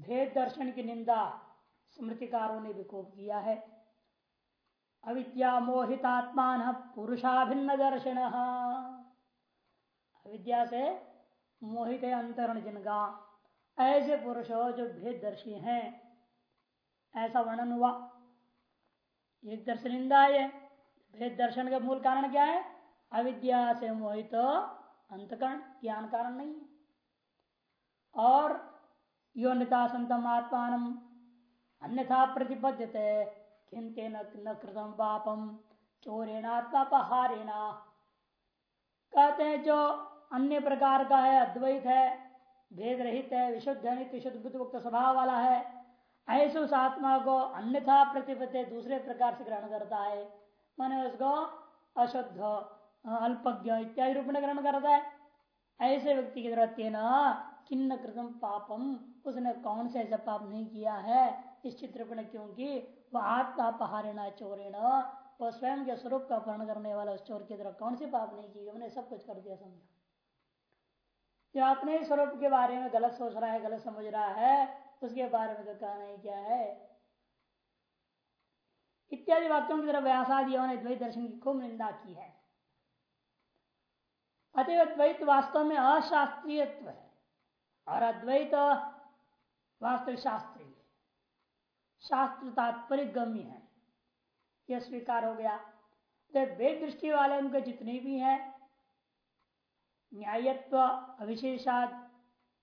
भेद दर्शन की निंदा स्मृतिकारों ने खूब किया है। अविद्या मोहितात्मान पुरुषाभिन्न दर्शन अविद्या से मोहित अंतरण जिनका। ऐसे पुरुष जो भेद दर्शी हैं। ऐसा वर्णन हुआ। एक दर्शन निंदा है। भेद दर्शन का मूल कारण क्या है? अविद्या से मोहित अंतकरण ज्ञान कारण नहीं है। और योनिता संतम आत्मान अन्यथा किंते न कृतम पापम कहते हैं जो अन्य प्रकार का है, अद्वैत है भेद रहित है विशुद्ध नित्य विशुद्ध बुद्ध स्वभाव वाला है, ऐसे उस आत्मा को अन्यथा प्रतिपत्ति दूसरे प्रकार से ग्रहण करता है। माने उसको अशुद्ध, अल्पज्ञ इत्यादि रूप में ग्रहण करता है। ऐसे व्यक्ति की ज़रूरत न किन्न कृतम पापम, उसने कौन से ऐसा पाप नहीं किया है? इस चित्र में क्योंकि वह आत्मा आत्मापहारेणा चोरेण, वह स्वयं के स्वरूप का अपहरण करने वाला उस चोर की तरह कौन से पाप नहीं किए? उन्हें सब कुछ कर दिया समझो। जो अपने स्वरूप के बारे में गलत सोच रहा है, गलत समझ रहा है, उसके बारे में तो कहना ही क्या है। इत्यादि वाक्यों की तरफ़ व्यासादियों ने द्वैत दर्शन की खूब निंदा की है। अतएव द्वैत वास्तव में अशास्त्रीयत्व है। और अद्वैत वास्तविक शास्त्रीय शास्त्र तात्पर्य गम्य है। यह स्वीकार हो गया। तो वेद दृष्टि वाले उनके जितने भी हैं, न्यायत्व, अविशेषाद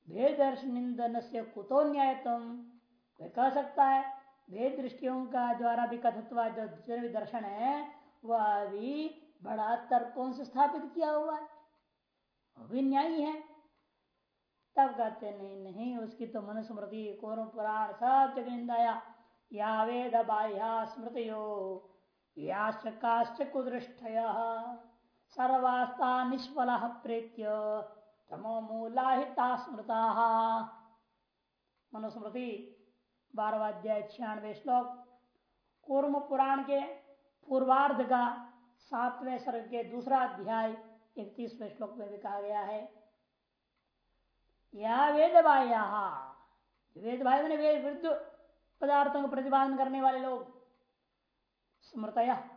भेद निंदन से कुतो न्यायतम कह सकता है भेद दृष्टियों का द्वारा भी कथत्व जो भी दर्शन है, वह भी बड़ा तर्कों से स्थापित किया हुआ है। वो भी न्यायी है। तब कहते, नहीं नहीं, उसकी तो मनुस्मृति कौर पुराण सब जगह निंदाया या वेद बाह्या स्मृतियो याश्च सर्वास्ता निष्फल प्रेत्य, तमो मूलाहिता स्मृता। मनुस्मृति, बारवाध्याय छियानवे श्लोक। कूर्म पुराण के पूर्वार्ध का सातवें सर्ग के दूसरा अध्याय इकतीसवें श्लोक में भी कहा गया है। या वेद बाह्या वेद भाई मैंने वेद विरुद्ध पदार्थों को प्रतिपादन करने वाले लोग। स्मृतया।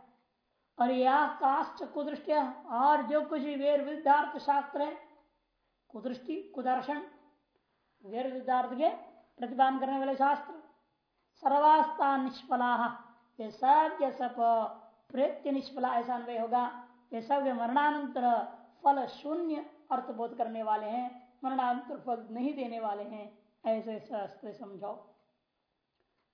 और यह काष्ट कुदृष्टिया और जो कुछ वेर विद्यार्थ शास्त्र है, कुदृष्टि, कुदर्शन वेर विद्यार्थ के प्रतिपादन करने वाले शास्त्र। सर्वास्ता निष्फला। ये सब के सब प्रेत्य निष्फला ऐसा अनुभव होगा। ये सब मरणानंतर फल शून्य अर्थबोध करने वाले हैं। मरणानंतर फल नहीं देने वाले हैं, ऐसे शास्त्र समझाओ।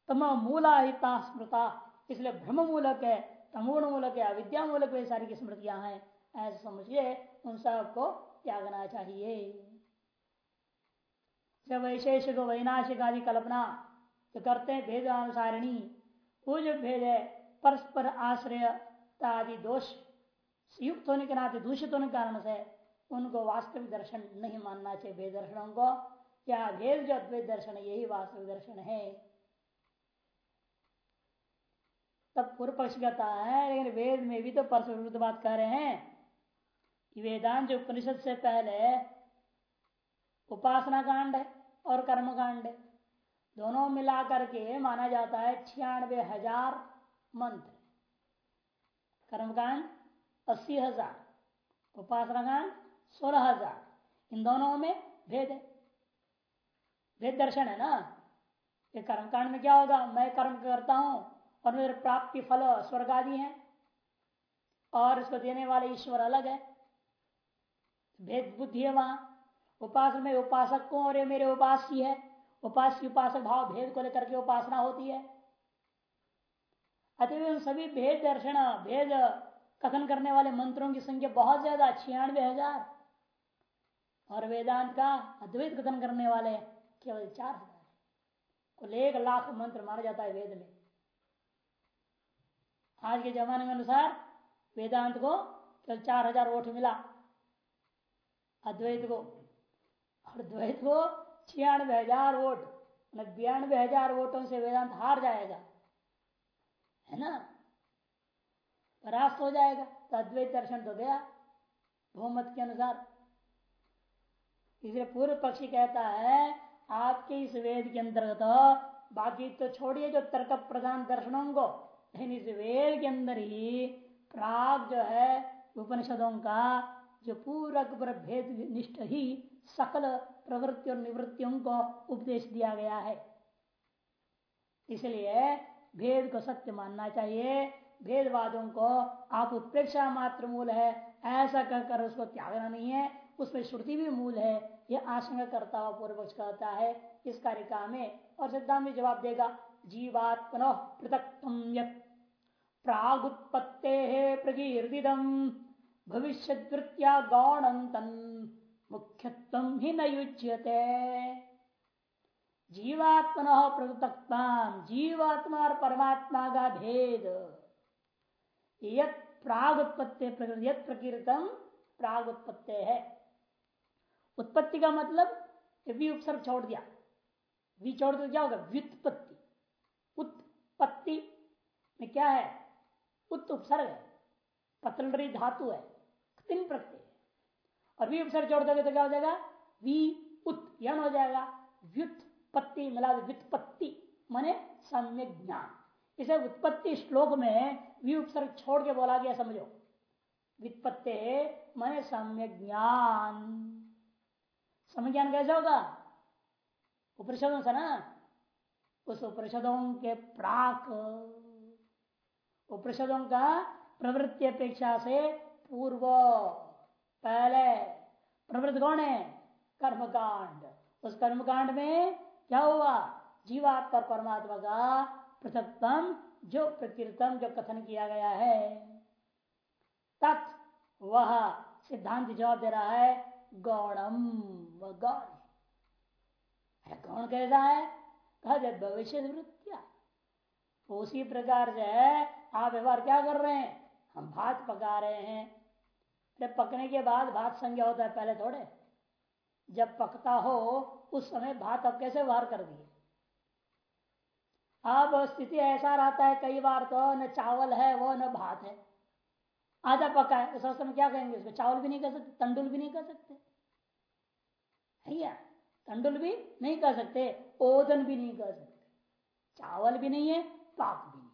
तम मूलाहिता स्मृता, इसलिए भ्रम मूलक है तमोण मूलक है अविद्या मूलक है सारी की स्मृतियाँ हैं। ऐसे समझिए, उन सबको त्यागना चाहिए। जब वैशेषिक वैनाशिक आदि कल्पना जो करते हैं भेद अनुसारिणी वो जो भेद है, परस्पर आश्रय आदि दोष, युक्त होने के नाते दूषित होने के कारण से उनको वास्तविक दर्शन नहीं मानना चाहिए भेद दर्शनों को। या भेद जो अद्वैत दर्शन यही वास्तविक दर्शन है। तब पूर्व पक्ष कहता है, लेकिन वेद में भी तो परस्पर विरुद्ध बात कह रहे हैं। वेदांत जो उपनिषद से पहले उपासना कांड है और कर्म कांड है। दोनों मिला करके माना जाता है छियानवे हज़ार मंत्र कर्मकांड अस्सी हज़ार, उपासना कांड सोलह हज़ार। इन दोनों में भेद है। भेद दर्शन है ना? ये कर्मकांड में क्या होगा? मैं कर्म करता हूँ और मेरे प्राप्ति फल स्वर्ग आदि है और इसको देने वाले ईश्वर अलग है। भेद बुद्धि है वहाँ। उपास में उपासक को और ये मेरे उपास्य है। उपास्य उपासक भाव भेद को लेकर के उपासना होती है। अतः सभी भेद दर्शन, भेद कथन करने वाले मंत्रों की संख्या बहुत ज़्यादा, छियानवे हज़ार। और वेदांत का अद्वैत कथन करने वाले केवल चार हज़ार कुल एक लाख मंत्र माना जाता है वेद में। आज के जमाने में अनुसार वेदांत को केवल चार हज़ार वोट मिला। अद्वैत को। और द्वैत को छियानवे हज़ार वोट बयानवे हज़ार वोटों से वेदांत हार जाएगा। है ना? परास्त हो जाएगा। तो अद्वैत दर्शन तो गया। बहुमत के अनुसार। इसलिए पूर्व पक्षी कहता है, आपके इस वेद के अंतर्गत बाकी तो छोड़िए जो तर्क प्रधान दर्शनों को। लेकिन इस वेद के अंदर ही प्राग जो है, उपनिषदों का जो पर भेद निष्ठ ही सकल प्रवृत्ति और निवृत्तियों को उपदेश दिया गया है। इसलिए भेद को सत्य मानना चाहिए। भेदवादों को आप उत्प्रेक्षा मात्र मूल है, ऐसा कहकर उसको त्यागना नहीं है। उसमें श्रुति भी मूल है, यह आशंका करता हुआ पूर्व पक्ष कहता है, इस कारिका में, और सिद्धांत भी जवाब देगा जीवात्मन पृथक प्रागुत्पत्ते प्रकीर्तिदम भविष्य गौणंतन मुख्यत्व ही न युज्यते। जीवात्मन पृथकता जीवात्मा और परमात्मा का भेद। यत प्राग उत्पत्ति प्राग उत्पत्ति है। उत्पत्ति का मतलब उपसर्ग छोड़ दिया। वी छोड़ दिया क्या होगा? व्युत्पत्ति। उत्पत्ति में क्या है? उत उपसर्ग है। पतलरी धातु है। तीन प्रत्यय और वी उपसर्ग छोड़ दोगे तो क्या हो जाएगा? वी उत यन हो जाएगा। व्युत्पत्ति मिला व्युत्पत्ति माने सम्यक ज्ञान। इसे उत्पत्ति श्लोक में वी उपसर्ग छोड़ के बोला गया, समझो। व्युत्पत्ति माने सम्यक ज्ञान। समय ज्ञान कैसे होगा? उपनिषदों से ना? उस उपनिषदों के प्राक। उपनिषदों का प्रवृत्ति अपेक्षा से पूर्व, पहले। प्रवृत्त कौन है? कर्मकांड। उस कर्मकांड में क्या हुआ? जीवात्मा परमात्मा का पृथकतम, जो प्रकृतम, जो कथन किया गया है। तत् वह सिद्धांत जवाब दे रहा है गौणम व गौण है कौन कैसा है? कहा जाए भविष्य वृत्तिया उसी प्रकार से आप व्यवहार क्या कर रहे हैं? हम भात पका रहे हैं। जब पकने के बाद भात संज्ञा होता है, पहले थोड़े। जब पकता हो, उस समय भात अब कैसे व्यवहार कर दिए? अब स्थिति ऐसा रहता है, कई बार तो न चावल है, वो न भात है। आधा पका है तो समय क्या कहेंगे? उसको चावल भी नहीं कर सकते तंडुल भी नहीं कर सकते। है तंडुल भी नहीं कर सकते ओदन भी नहीं कर सकते। चावल भी नहीं है, पाक भी नहीं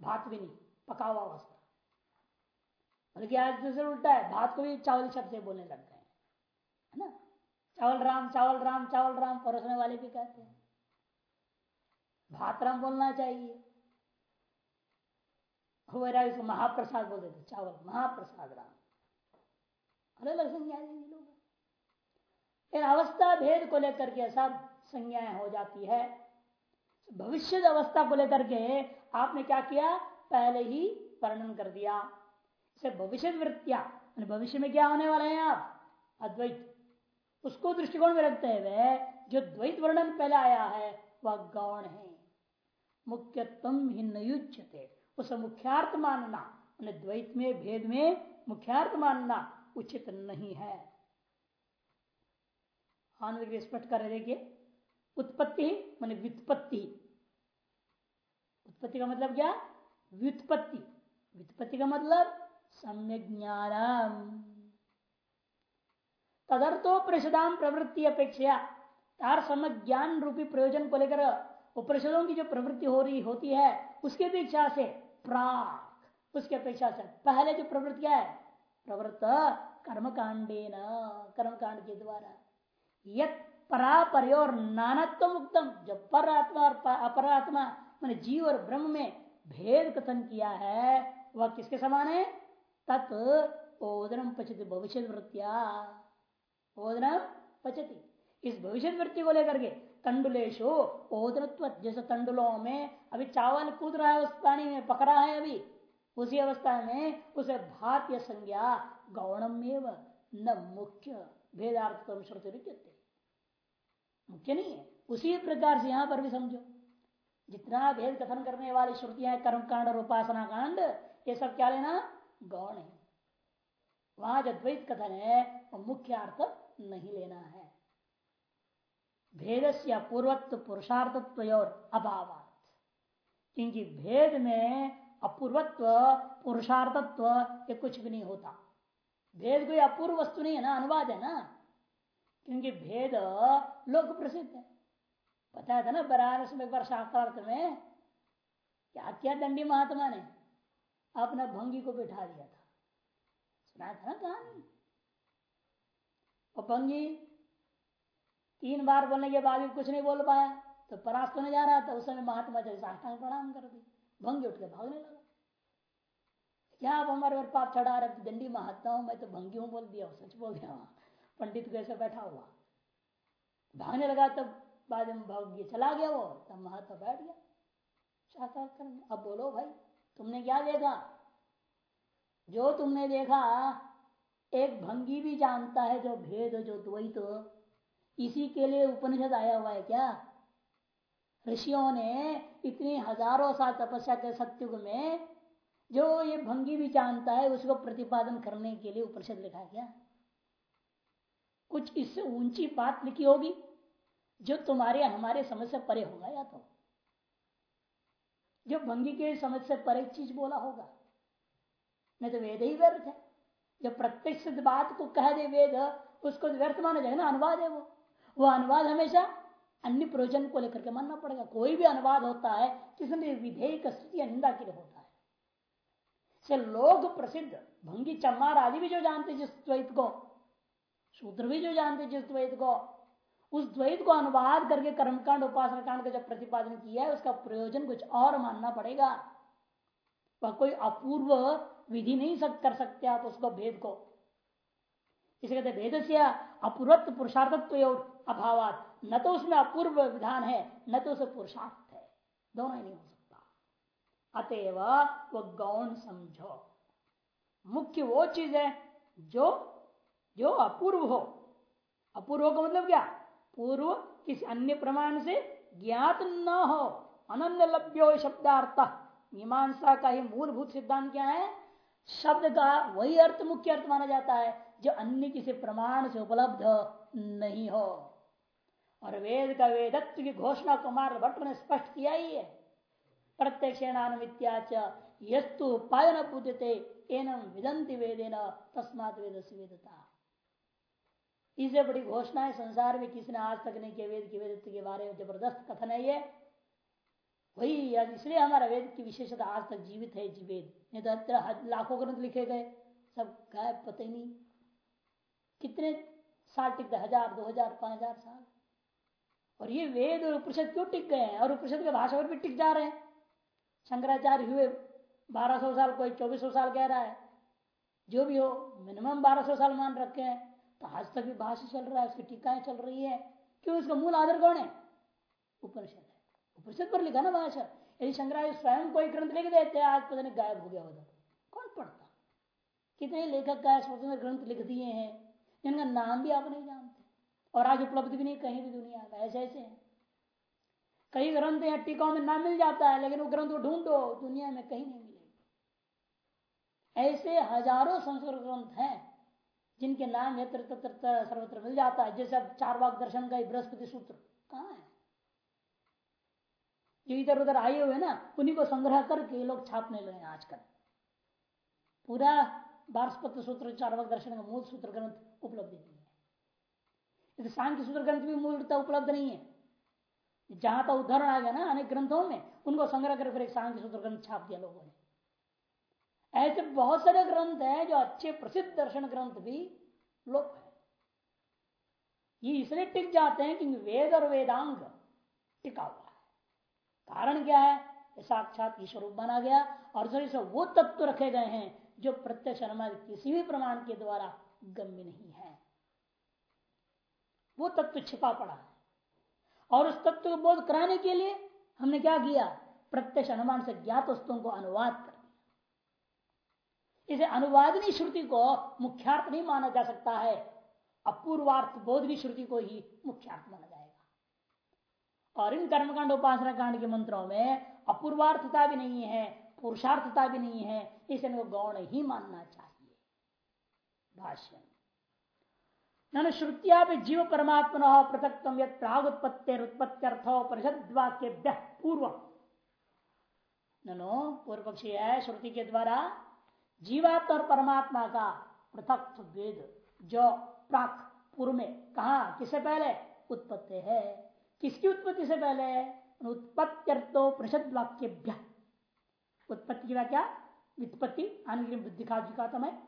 भात भी नहीं पका हुआ अवस्था बल्कि आज दूसरे उल्टा है, भात को भी चावल शब्द से बोलने लग गए है ना? चावल राम चावल राम चावल राम, परोसने वाले भी कहते हैं। भात राम बोलना चाहिए। इसको महाप्रसाद बोल देते चावल, महाप्रसाद राम। अलग अलग संज्ञा लोग। अवस्था भेद को लेकर के सब संज्ञाएँ हो जाती है। भविष्य अवस्था को लेकर के आपने क्या किया? पहले ही वर्णन कर दिया। इसे भविष्य वृत्तिया भविष्य में क्या होने वाले हैं आप? अद्वैत। उसको दृष्टिकोण में रखते हुए जो द्वैत वर्णन पहले आया है, वह गौण है। मुख्यत्म ही नयुच्यते उसे मुख्यार्थ मानना द्वैत में, भेद में मुख्यार्थ मानना उचित नहीं है। स्पष्ट कर देखिए उत्पत्ति मान व्युत्पत्ति। उत्पत्ति का मतलब क्या? व्युत्पत्ति। व्युत्पत्ति का मतलब सम्यक ज्ञानम। तदर्थो परिषदाम प्रवृत्ति अपेक्षा तार समय ज्ञान रूपी प्रयोजन को लेकर उपनिषदों की जो प्रवृत्ति हो रही होती है, उसकी अपेक्षा से प्राक। उसकी अपेक्षा से पहले जो प्रवृत्ति क्या है, प्रवृत्त कर्म कांडे न कर्मकांड के द्वारा। यत परापर और नानत्व मुक्तम जब पर आत्मा और अपर आत्मा मैंने जीव और ब्रह्म में भेद कथन किया है, वह किसके समान है? तत् ओदनम पचति भविष्य वृत्तिया ओदनम पचति। इस भविष्य वृत्ति को लेकर के तंडुलेशो ओदनत्व जैसे तंडुलों में अभी चावल कूद रहा है उस पानी में पक रहा है अभी। उसी अवस्था में उसे भात्य संज्ञा गौणम न मुख्य भेदार्थ श्रुति मुख्य नहीं है। उसी प्रकार से यहाँ पर भी समझो। जितना भेद कथन करने वाली श्रुतियाँ कर्म कांड और उपासना कांड, ये सब क्या लेना? गौण है। वहाँ जो द्वैत कथन है, वो मुख्य अर्थ नहीं लेना है। भेद से अपूर्वत्व पुरुषार्थत्व और अभाव क्योंकि भेद में अपूर्वत्व, पुरुषार्थत्व ये कुछ भी नहीं होता। भेद कोई अपूर्व वस्तु नहीं है ना, अनुवाद है ना? क्योंकि भेद लोक प्रसिद्ध है। पता था ना, बनारस में एक बार शास्त्रार्थ में क्या क्या दंडी महात्मा ने अपना भंगी को बिठा दिया था। सुनाया था ना कहानी? और भंगी तीन बार बोलने के बाद भी कुछ नहीं बोल पाया तो परास्त होने जा रहा था। उस समय महात्मा जैसे साष्टांग प्रणाम कर दी भंगी उठ के भागने लगा। क्या आप हमारे और पाप चढ़ा रहे दंडी महात्मा हूँ मैं तो भंगी हूँ बोल दिया सच बोल गया पंडित कैसे बैठा हुआ। भागने लगा, तब बाद में भाग चला गया वो, तब महात्मा बैठ गया। साक्षात्कार अब बोलो भाई, तुमने क्या देखा? जो तुमने देखा, एक भंगी भी जानता है, जो भेद जो द्वैत तो इसी के लिए उपनिषद आया हुआ है क्या? ऋषियों ने इतनी हज़ारों साल तपस्या के सत्युग में, जो ये भंगी भी जानता है, उसको प्रतिपादन करने के लिए उपनिषद लिखा क्या? कुछ इससे ऊँची बात लिखी होगी, जो तुम्हारे, हमारे समझ से परे होगा या तो? जो भंगी के समझ से परे चीज़ बोला होगा। नहीं तो वेद ही व्यर्थ है। जब प्रत्यक्ष बात को कह दे वेद, उसको व्यर्थ माना जाएगा ना, अनुवाद है वो। वो अनुवाद हमेशा अन्य प्रयोजन को लेकर के मानना पड़ेगा। कोई भी अनुवाद होता है, किसी विधेयक स्थिति निंदा के लिए होता है। से लोग प्रसिद्ध, भंगी चम्मार आदि भी जो जानते जिस द्वैत को, शूद्र भी जो जानते जिस द्वैत को, उस द्वैत को अनुवाद करके कर्मकांड, उपासना कांड का जब प्रतिपादन किया है, उसका प्रयोजन कुछ और मानना पड़ेगा। वह कोई अपूर्व विधि नहीं सक, कर सकते आप उसको, भेद को। इसे कहते भेद से अपूर्वत्व पुरुषार्थत्व अभाव न तो उसमें अपूर्व विधान है, न तो उसे पुरुषार्थ है। दोनों ही नहीं हो सकता। अतएव वो गौण समझो। मुख्य वो चीज़ है जो जो अपूर्व हो। अपूर्व का मतलब क्या? पूर्व किसी अन्य प्रमाण से ज्ञात न हो। अनन्य लभ्यो शब्दार्थ। मीमांसा का ही मूलभूत सिद्धांत क्या है? शब्द का वही अर्थ मुख्य अर्थ माना जाता है जो अन्य किसी प्रमाण से उपलब्ध नहीं हो। और वेद का वेदत्व की घोषणा कुमार भट्ट ने स्पष्ट किया ही है। प्रत्यक्षेणानुमित्याच यस्तु पायन पूजते एनम विदंति वेदेन, तस्मात वेद वेदता। इससे बड़ी घोषणा है, संसार में किसी ने आज तक नहीं किया वेद की वेदत्व के बारे में ज़बरदस्त कथन है ये। वही इसलिए हमारा वेद की विशेषता आज तक जीवित है, जी वेद। नहीं तो लाखों ग्रंथ लिखे गए, सब गायब, पता ही नहीं। कितने साल टिकते हज़ार, दो हज़ार, पाँच हज़ार साल। और ये वेद और उपनिषद क्यों टिक गए हैं? और उपनिषद के भाषा पर भी टिक जा रहे हैं। शंकराचार्य हुए, बारह सौ साल कोई चौबीस सौ साल कह रहा है। जो भी हो मिनिमम बारह सौ साल मान रखे हैं। तो आज तक भी भाषा चल रहा है, उसकी टीकाएँ चल रही है। क्यों इसका मूल आधार कौन है? उपनिषद है। उपनिषद पर लिखा ना भाषा यदि शंकराचार्य स्वयं कोई ग्रंथ लिख देते आज पता नहीं गायब हो गया उधर कौन पढ़ता? कितने लेखक का स्वतंत्र ग्रंथ लिख दिए हैं, जिनका नाम भी आप नहीं जानते। और आज उपलब्ध भी नहीं कहीं भी दुनिया में, ऐसे ऐसे हैं। कई ग्रंथ या टीकाओं में नाम मिल जाता है, लेकिन वो ग्रंथ को ढूंढो, दुनिया में कहीं नहीं मिलेगी। ऐसे हज़ारों संस्कृत ग्रंथ हैं, जिनके नाम यत्र तत्र सर्वत्र मिल जाता है। जैसे अब चार वाक दर्शन का बृहस्पति सूत्र, कहाँ है? जो इधर उधर आए हुए ना, उन्हीं को संग्रह करके लोग छापने लगे आजकल। पूरा बारस्पत सूत्र, चारवक दर्शन का मूल सूत्र ग्रंथ उपलब्ध सांख्य सूत्र ग्रंथ भी मूलता उपलब्ध नहीं है। जहाँ तक उदाहरण आ गया ना अनेक ग्रंथों में, उनको संग्रह कर फिर एक सांख्य सूत्र ग्रंथ छाप दिया लोगों ने। ऐसे बहुत सारे ग्रंथ हैं जो अच्छे प्रसिद्ध दर्शन ग्रंथ भी लोग है। ये इसलिए टिक जाते हैं कि वेद और वेदांग टिका हुआ है। कारण क्या है? साक्षात ईश्वर माना गया और शरीर से वो तत्व रखे गए हैं जो प्रत्यक्ष किसी भी प्रमाण के द्वारा गम्य नहीं है। वो तत्व छिपा पड़ा है। और उस तत्व को बोध कराने के लिए हमने क्या किया? प्रत्यक्ष अनुमान से ज्ञात वस्तुओं को अनुवाद कर दिया। इसे अनुवादनी श्रुति को मुख्यार्थ नहीं माना जा सकता है। अपूर्वार्थ बोधनी श्रुति को ही मुख्यार्थ माना जाएगा। और इन कर्मकांड उपासना कांड के मंत्रों में अपूर्वार्थता भी नहीं है, पुरुषार्थता भी नहीं है। इसे गौण ही मानना चाहिए। भाष्य श्रुतिया भी जीव परमात्मा पृथक प्रागुत्पत्तिरुत्पत्त्यर्थो परिषद वाक्य पूर्व नो पूर्व पक्षी है श्रुति के द्वारा जीवात्मा और परमात्मा का पृथक वेद जो प्राक पूर्व में कहा? किससे पहले? उत्पत्ति है। किसकी उत्पत्ति से पहले? उत्पत्त्यर्थो प्रषद वाक्य उत्पत्ति की व्याख्या वित्पत्ति आने दिखा दिखाता मैं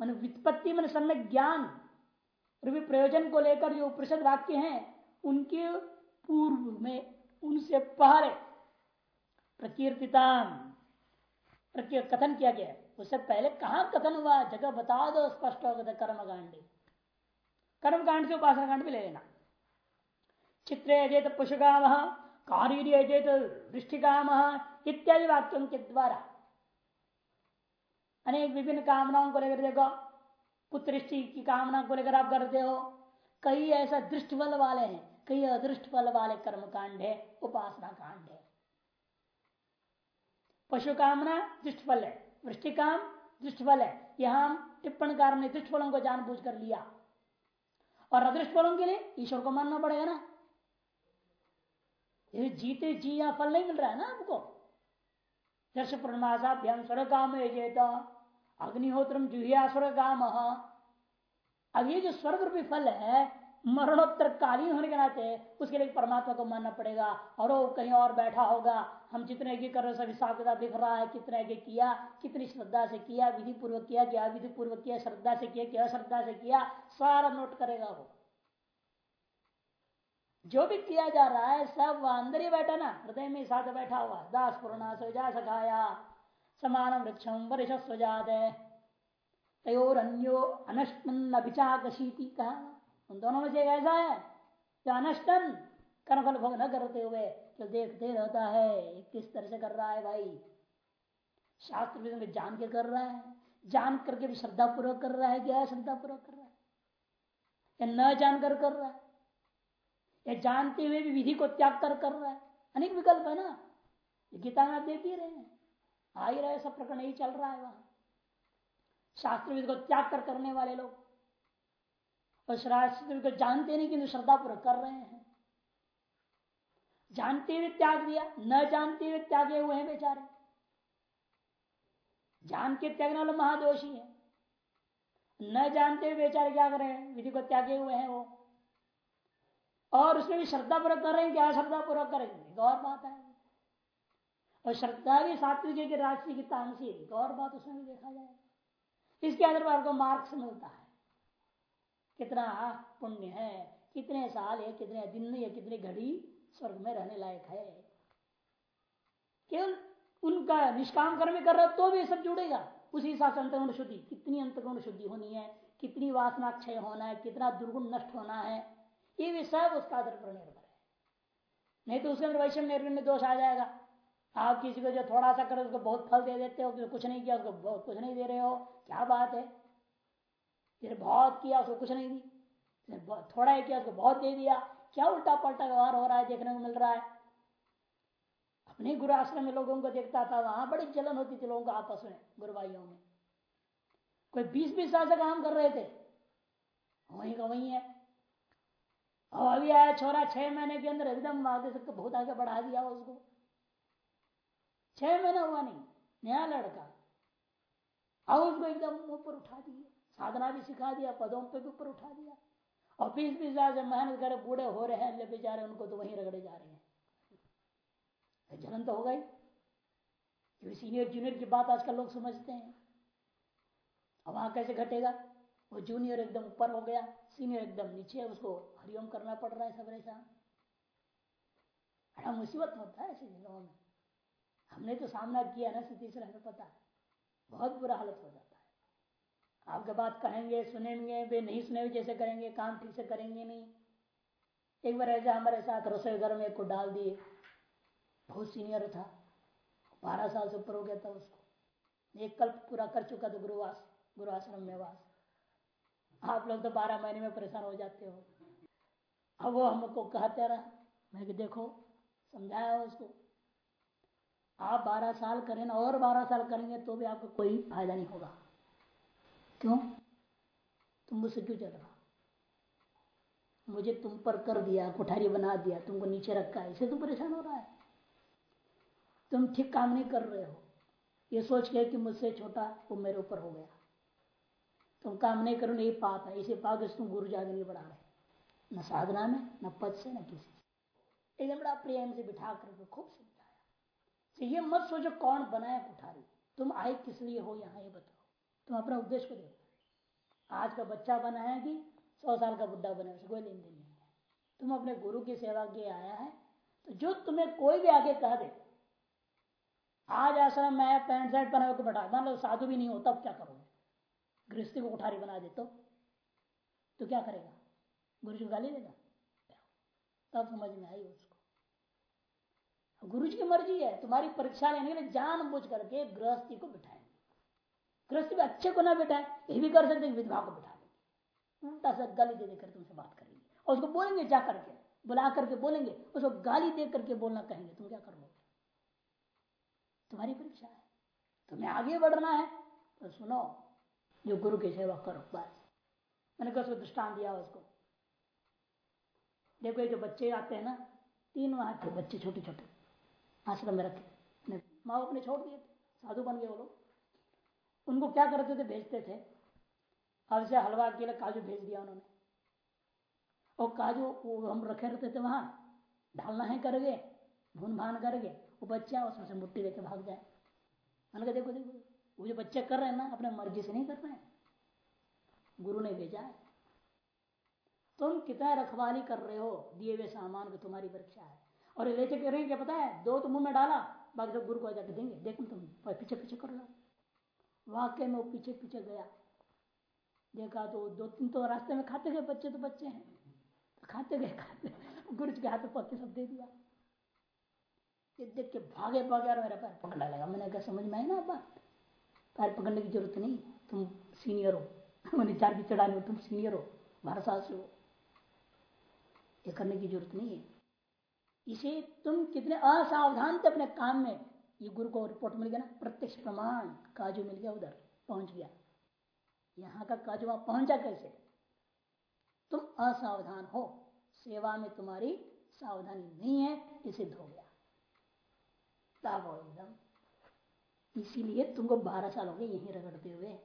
मन वित्पत्ति मन सम्य ज्ञान प्रयोजन को लेकर जो प्रसिद्ध वाक्य हैं, उनके पूर्व में, उनसे पहले प्रकीर्तिता कथन किया गया उससे पहले कहा कथन हुआ? जगह बता दो, स्पष्ट होगा कर्मकांड। कर्मकांड से उपासना कांड भी ले लेना। चित्र अजेत पशुकाम कार्य अजेत दृष्टिकाम इत्यादि वाक्यों के द्वारा अनेक विभिन्न कामनाओं को लेकर देखो। पुत्रष्टि की कामना को लेकर आप करते हो। कई ऐसा दृष्ट बल वाले हैं, कई अदृष्ट फल वाले कर्म कांड है, उपासना कांड है। पशु कामना दृष्ट फल है वृष्टि काम दृष्ट फल है। यहाँ टिप्पण कार ने दृष्ट फलों को जानबूझ कर लिया। और अदृष्ट फलों के लिए ईश्वर को मानना पड़ेगा ना। ये जीते जी यहाँ फल नहीं मिल रहा है ना आपको। दर्श पूर्णमासाभ्याम स्वर्ग काम अग्निहोत्र जुहिया स्वर्ग काम अब ये जो स्वर्ग रूपी फल है मरणोत्तर कालीन होने के नाते, उसके लिए परमात्मा को मानना पड़ेगा। और वो कहीं और बैठा होगा। हम जितने की कर रहे सब हिसाब किताब दिख रहा है, कितने के किया, कितनी श्रद्धा से किया विधि पूर्वक किया, क्या विधि पूर्वक किया, श्रद्धा से किया, क्या श्रद्धा से किया, सारा नोट करेगा वो। जो भी किया जा रहा है, सब अंदर ही बैठा ना, हृदय में साथ बैठा हुआ दास पूर्णा सोजा सखाया। समान वृक्षम वरिष स्वजात तयोर अन्यो अनष्टन अभिचाकशीति कहा उन दोनों में से ऐसा है जो अनष्टन कर्मफल भोग न करते हुए जो देखते रहता है। किस तरह से कर रहा है भाई? शास्त्र जान के कर रहा है। जान करके भी श्रद्धा पूर्वक कर रहा है क्या श्रद्धा पूर्वक कर रहा है? या न जानकर कर रहा है? या जानते हुए भी विधि को त्याग कर कर रहा है? अनेक विकल्प है ना। गीता में आप देख ही रहे हैं। आ ही रहे सब प्रकरण यही चल रहा है वहाँ। शास्त्र विधि को त्याग कर करने वाले लोग। और शास्त्र को जानते नहीं किंतु श्रद्धा पूर्वक कर रहे हैं। जानते हुए त्याग दिया, न जानते हुए त्यागे हुए हैं बेचारे। जान के त्यागने वाले महादोषी है। न जानते हुए बेचारे क्या कर रहे हैं, विधि को त्यागे हुए हैं वो। और उसमें भी श्रद्धा पूर्वक कर रहे हैं, क्या श्रद्धा पूर्वक करेंगे? और बात है। और श्रद्धा भी सात्विक की राशि की तामसी गौर बात उसमें भी देखा जाए इसके आधार पर आपको मार्क्स मिलता है। कितना पुण्य है, कितने साल है, कितने दिन या कितनी घड़ी स्वर्ग में रहने लायक है। केवल उनका निष्काम कर्म कर रहा तो भी सब जुड़ेगा। उसी हिसाब से अंतगुण शुद्धि, कितनी अंतगुण शुद्धि होनी है, कितनी वासना क्षय होना है, कितना दुर्गुण नष्ट होना है, ये भी सब उसका आधार पर निर्भर है। नहीं तो उसके अंदर वैश्व निर्गुण दोष आ जाएगा। आप किसी को जो थोड़ा सा कर, उसको बहुत फल दे देते हो कुछ नहीं किया, उसको कुछ नहीं दे रहे हो। क्या बात है? फिर बहुत किया, उसको कुछ नहीं दी। थोड़ा ही किया, उसको बहुत दे दिया। क्या उल्टा पलटा व्यवहार हो रहा है, देखने को मिल रहा है? अपने गुरु आश्रम में लोगों को देखता था, वहाँ बड़ी जलन होती थी लोगों को आपस में गुरु भाइयों में। कोई बीस बीस साल से काम कर रहे थे। वहीं का वहीं है। और अभी आया छोरा छह महीने के अंदर एकदम आगे से बहुत आगे बढ़ा दिया उसको। छह महीना हुआ नहीं, नया लड़का। और उसको एकदम ऊपर उठा दिए, साधना भी सिखा दिया, पदों पे भी ऊपर उठा दिया। और बीस बीस हज़ार से मेहनत करे, बूढ़े हो रहे हैं बेचारे उनको तो वहीं रगड़े जा रहे हैं। जलन तो हो गई। सीनियर जूनियर की बात आजकल लोग समझते हैं? अब वहाँ कैसे घटेगा? वो जूनियर एकदम ऊपर हो गया सीनियर एकदम नीचे है उसको हरिओम करना पड़ रहा है सब बड़ा मुसीबत होता है ऐसे जगहों में। हमने तो सामना किया ना स्थिति से, हमें पता है। बहुत बुरा हालत हो जाता है। आपके बात कहेंगे, सुनेंगे, वे नहीं सुने जैसे करेंगे, काम ठीक से करेंगे नहीं। एक बार ऐसा हमारे साथ रसोई घर में एक को डाल दिए। बहुत सीनियर था। बारह साल से ऊपर हो गया था उसको। एक कल्प पूरा कर चुका था गुरुवास गुरुआश्रम में वास। आप लोग तो बारह महीने में परेशान हो जाते हो। अब वो हमको कहते रहा। मैं कि देखो, समझाया उसको। आप बारह साल करें ना और बारह साल करेंगे तो भी आपको कोई फ़ायदा नहीं होगा। क्यों? तुम मुझसे क्यों चल रहा? मुझे तुम पर कर दिया, कोठारी बना दिया, तुमको नीचे रखा है इसे तुम परेशान हो रहा है। तुम ठीक काम नहीं कर रहे हो। ये सोच के कि मुझसे छोटा वो मेरे ऊपर हो गया। तुम काम नहीं करो, नहीं पाप है इसे पाप तुम गुरु जागे नहीं बढ़ा रहे न साधना में, न पद से, न किसी से। एकदम बड़ा प्रेम से बिठा कर खूब समझाया ये मत सोचो कौन बनाया कुठारी। तुम आए किस लिए हो यहाँ, ये बताओ। तुम अपना उद्देश्य को देखो आज का बच्चा बना है कि सौ साल का बुढ़ा बना है कोई लेन देन नहीं है। तुम अपने गुरु की सेवा के आया है तो जो तुम्हें कोई भी आगे कह दे, आज ऐसा मैं पैंट शर्ट पहना को बैठा, मान साधु भी नहीं हो, तब क्या करोगे? गृहस्थी को उठारी बना दे तो तो क्या करेगा? गुरु जी गाली देगा? तब समझ में आई गुरु जी की मर्ज़ी है, तुम्हारी परीक्षा लेने के लिए जान बुझ करके गृहस्थी को बिठाएँगे। गृहस्थी में अच्छे को ना बिठाए, ये भी कर सकते विधवा को बिठा देंगे। उल्टा सा गाली दे देकर तुमसे बात करेंगे। और उसको बोलेंगे जा करके, बुला करके बोलेंगे, उसको गाली दे करके बोलना कहेंगे, तुम क्या कर लोगे? तुम्हारी परीक्षा है। तुम्हें आगे बढ़ना है। तो सुनो, जो गुरु की सेवा करो, बस। मैंने कहा उसको दृष्टान दिया उसको। देखो, ये जो बच्चे आते हैं ना, तीन वहाँ थे बच्चे छोटे छोटे आश्रम में रखे। माँ अपने छोड़ दिए थे, साधु बन गए वो लोग। उनको क्या करते थे, भेजते थे। अब से हलवा के लिए काजू भेज दिया उन्होंने। और काजू वो हम रखे रहते थे वहाँ, ढालना है कर गए भून भान कर गए वो बच्चा उसमें से मुट्ठी लेके भाग जाए। मैंने कहा देखो देखो, वो जो बच्चे कर रहे हैं ना, अपने मर्ज़ी से नहीं कर रहे हैं। गुरु ने भेजा है। तुम कितना रखवाली कर रहे हो, दिए हुए सामान को तुम्हारी परीक्षा है। और ले चके रहे क्या पता है, दो तो मुँह में डाला, बाकी सब गुरु को जाके देंगे। देखो तुम पीछे पीछे कर लो वाकई में वो पीछे पीछे गया। देखा तो दो तीन तो रास्ते में खाते गए बच्चे तो बच्चे हैं। तो खाते गए, खाते गुरु के हाथ पक्के सब दे दिया। ये देख के भागे भागे और मेरा पैर पकड़ने लगा। मैंने क्या समझ में आई ना बात? पैर पकड़ने की ज़रूरत नहीं। तुम सीनियर हो। मैंने चार की चढ़ाने तुम सीनियर हो। साल से हो ये करने की ज़रूरत नहीं है। इसे तुम कितने असावधान थे अपने काम में? ये गुरु को रिपोर्ट मिल गया ना, प्रत्यक्ष प्रमाण, काजू मिल गया उधर, पहुँच गया। यहाँ का काजू वहाँ पहुँचा कैसे? तुम असावधान हो, सेवा में तुम्हारी सावधानी नहीं है ये सिद्ध हो गया। तब एकदम। इसीलिए तुमको बारह साल हो गए यहीं रगड़ते हुए।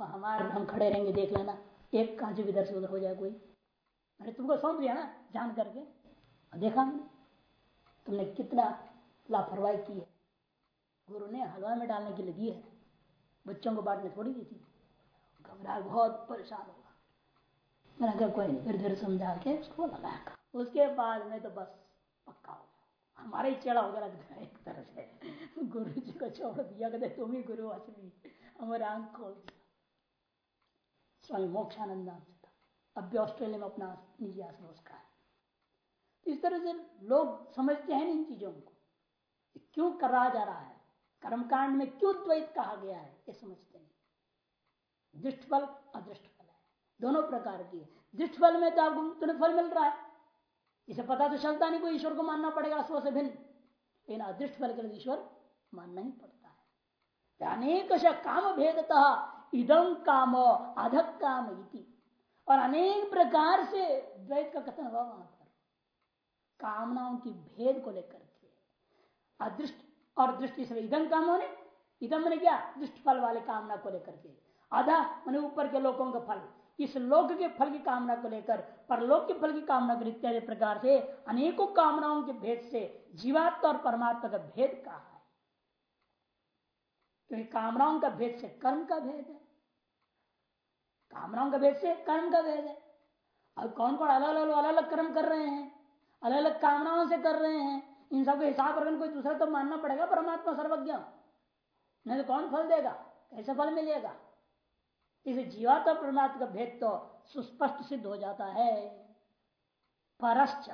और हमारे हम खड़े रहेंगे, देख लेना, एक काजू इधर से उधर हो जाए कोई। अरे तुमको सौंप दिया ना, जान करके। देखा? तुमने कितना लापरवाही की है। गुरु ने हलवा में डालने के लिए दी है। बच्चों को बांटने थोड़ी दी थी। घबरा बहुत परेशान होगा। मैंने कहा, कोई नहीं फिर धीरे समझा के उसको लगाया उसके बाद में तो बस पक्का हो हमारा ही चेड़ा हो गया एक तरह से। गुरु जी को छोड़ दिया कहते तुम ही गुरु असली हमारे आँख खोल दिया। स्वामी मोक्षानंद नाम से था। अब भी ऑस्ट्रेलिया में अपना निजी आश्रम उसका है। इस तरह से लोग समझते हैं इन चीज़ों को क्यों करा जा रहा है? कर्मकांड में क्यों द्वैत कहा गया है? ये समझते नहीं। दृष्ट फल अदृष्ट फल है। दोनों प्रकार की दृष्ट फल में तो आपको तुम्हें फल मिल रहा है। इसे पता तो चलता नहीं, कोई ईश्वर को मानना पड़ेगा स्व से भिन्न। लेकिन अदृष्ट फल के लिए ईश्वर मानना ही पड़ता है। अनेक काम भेदता इदम काम अधक काम इति। और अनेक प्रकार से द्वैत का कथन हुआ वहाँ पर। कामनाओं की भेद को लेकर के। अदृष्ट और दृष्टि से इदम काम होने इदम मैंने क्या? दृष्ट फल वाले कामना को लेकर के। आधा मैंने ऊपर के लोगों का फल। इस लोक के फल की कामना को लेकर, परलोक के फल की कामना को इत्यादि प्रकार से अनेकों कामनाओं के भेद से जीवात्मा और परमात्मा का भेद कहा है? क्योंकि तो कामनाओं का भेद से कर्म का भेद है। कामनाओं का भेद से कर्म का भेद है। अब कौन कौन अलग अलग अलग अलग कर्म कर रहे हैं? अलग अलग कामनाओं से कर रहे हैं। इन सबको हिसाब रखने कोई दूसरा तो मानना पड़ेगा परमात्मा सर्वज्ञ। नहीं तो कौन फल देगा? कैसे फल मिलेगा? इसे जीवात्मा परमात्मा का भेद तो सुस्पष्ट सिद्ध हो जाता है। परश्च।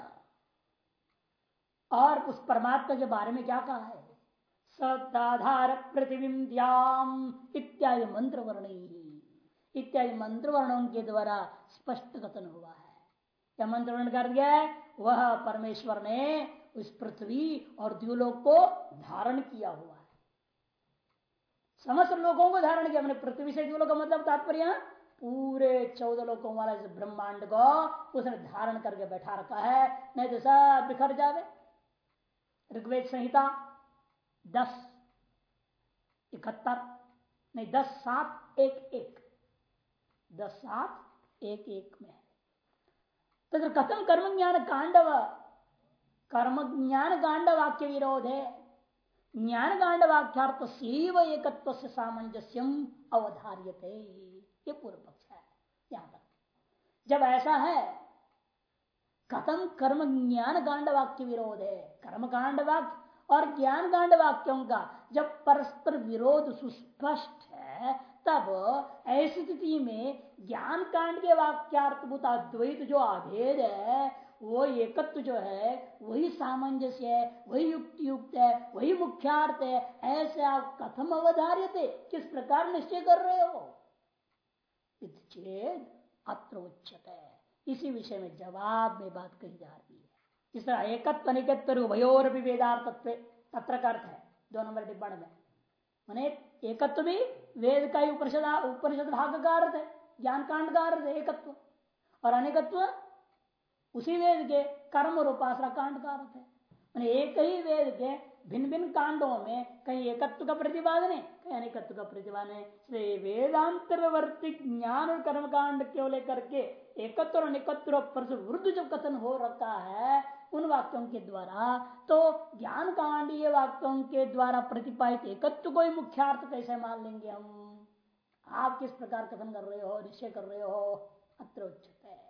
और उस परमात्मा के बारे में क्या कहा है? सदाधार प्रतिबिंब्याम इत्यादि मंत्र वर्ण इत्यादि मंत्र वर्णों के द्वारा स्पष्ट कथन हुआ है। क्या मंत्र वर्ण कर दिया है? वह परमेश्वर ने उस पृथ्वी और द्व्यूलोक को धारण किया हुआ है। समस्त लोगों को धारण किया। मैंने पृथ्वी से द्व्यूलोक का मतलब तात्पर्य पूरे चौदह लोगों वाला ब्रह्मांड को उसने धारण करके बैठा रखा है, नहीं तो सब बिखर जावे। ऋग्वेद संहिता दस, इकहत्तर, नहीं, दस सात एक एक, दस सात एक एक में तथा कथम कर्म ज्ञान कांडव कर्म ज्ञान कांड वाक्य विरोध है ज्ञान कांड वाक्यार्थ सेव एकत्व से सामंजस्यम अवधार्यते। ये पूर्व पक्ष है। यहाँ तक जब ऐसा है कथम कर्म ज्ञान कांड वाक्य विरोध है कर्म कांड वाक्य और ज्ञान कांड वाक्यों का जब परस्पर विरोध सुस्पष्ट है तब ऐसी स्थिति में ज्ञान कांड के वाक्यार्थभूत अद्वैत जो अभेद है, वो एकत्व जो है, वही सामंजस्य है, वही युक्ति युक्त है, वही मुख्यार्थ है, ऐसे आप कथम अवधार्य थे किस प्रकार निश्चय कर रहे हो? चेत अत्र उच्चत है इसी विषय में जवाब में बात कही जा रही है। इस तरह एकत्व निकत्व उभयोर भी वेदार्थत्व तत्र अर्थ है, दो नंबर टिप्पण में। मैंने, एकत्व भी वेद का ही उपनिषद उपनिषद भाग का अर्थ है ज्ञान कांड का अर्थ है एकत्व। और अनेकत्व उसी वेद के कर्म और उपासना कांड का अर्थ है एक ही वेद के भिन्न भिन्न कांडों में कहीं एकत्व का प्रतिपादन है, कहीं अनेकत्व का प्रतिपादन है। वेदांतरवर्ती ज्ञान और कर्म कांड को लेकर के एकत्व और अनेकत्व पर वृद्ध जो कथन हो रखा है वाक्यों के द्वारा तो ज्ञान कांडीय वाक्यों के द्वारा प्रतिपादित एकत्व को ही मुख्यार्थ कैसे मान लेंगे हम? आप किस प्रकार कथन कर रहे हो, निश्चय कर रहे हो? अत्र उचित है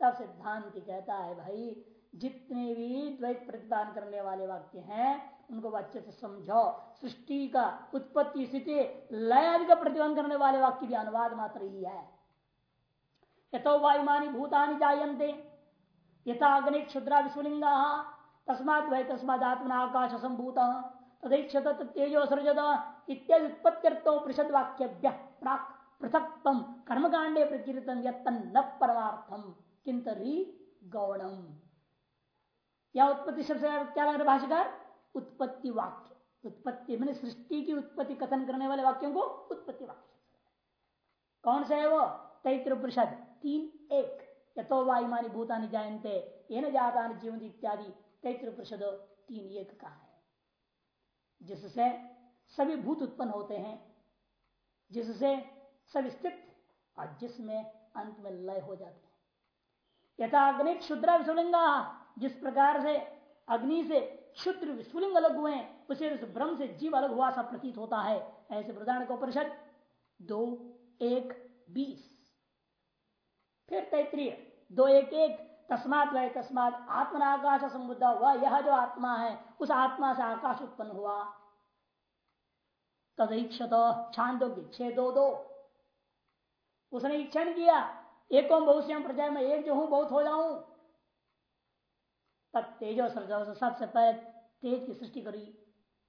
तब सिद्धांत कहता है, भाई, जितने भी द्वैत प्रतिपादन करने वाले वाक्य हैं, उनको अच्छे से समझो। सृष्टि का उत्पत्ति स्थिति, लय आदि का प्रतिबंध करने वाले वाक्य भी अनुवाद मात्र ही है। यथो वायुमानी भूतानी जायन्ते। यथा अग्नि क्षुद्रा विस्फुलिंगा तस्मात वह तस्मात आत्मना आकाश संभूत तदैक्षत तेजो सृजत इत्यादि उत्पत्त्यर्थों पृषद वाक्य प्राक पृथक कर्मकांडे प्रकीर्तन यत्न न परमार्थम किंतरी गौणम। या उत्पत्ति शब्द क्या लग रहा भाषाकार उत्पत्ति वाक्य उत्पत्ति मैंने सृष्टि की उत्पत्ति कथन करने वाले वाक्यों को उत्पत्ति वाक्य कौन सा है वो? तैत्र परिषद तीन एक। यथो वायुमानी भूतानी जायते ये जाता जीवन इत्यादि तैत्र परिषद तीन एक का है। जिससे सभी भूत उत्पन्न होते हैं, जिससे सब स्थित और जिसमें अंत में लय हो जाते हैं। यथा अग्नि क्षुद्र विस्फुलिंगा जिस प्रकार से अग्नि से क्षुद्र विस्फुलिंग अलग हुए, उसे उस ब्रह्म से जीव अलग हुआ सा प्रतीत होता है। ऐसे प्रधान को परिषद दो, एक, बीस। फिर तैतरीय दो एक एक, तस्मात वह तस्मात आत्मा आकाश संबुद्ध हुआ। यह जो आत्मा है, उस आत्मा से आकाश उत्पन्न हुआ। तदीक्षत छांदोग्य छे दो। दो उसने इच्छन किया, एक बहुश्याम प्रजा में एक जो हूँ, बहुत हो जाऊँ। तब तेजो सर्जो सबसे पहले तेज की सृष्टि करी।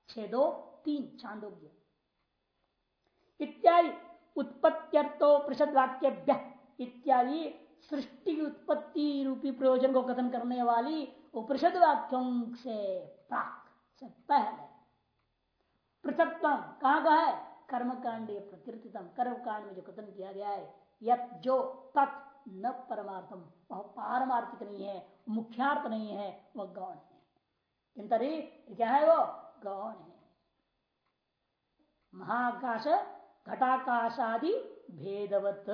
छे दो तीन छांदोग्य इत्यादि उत्पत्त्यर्थो प्रषद वाक्य इत्यादि सृष्टि की उत्पत्ति रूपी प्रयोजन को कथन करने वाली उपनिषद वाक्यों से प्राक, से पहले। पृथकतम, कहा का है? कर्म कांड प्रकृतितम कर्म कांड में जो कथन किया गया है, यत जो तत् न परमार्थम, वह पारमार्थिक नहीं है, मुख्यार्थ नहीं है, वह गौण है। किंतरी क्या है वो? गौण है। महाकाश घटाकाश आदि भेदवत।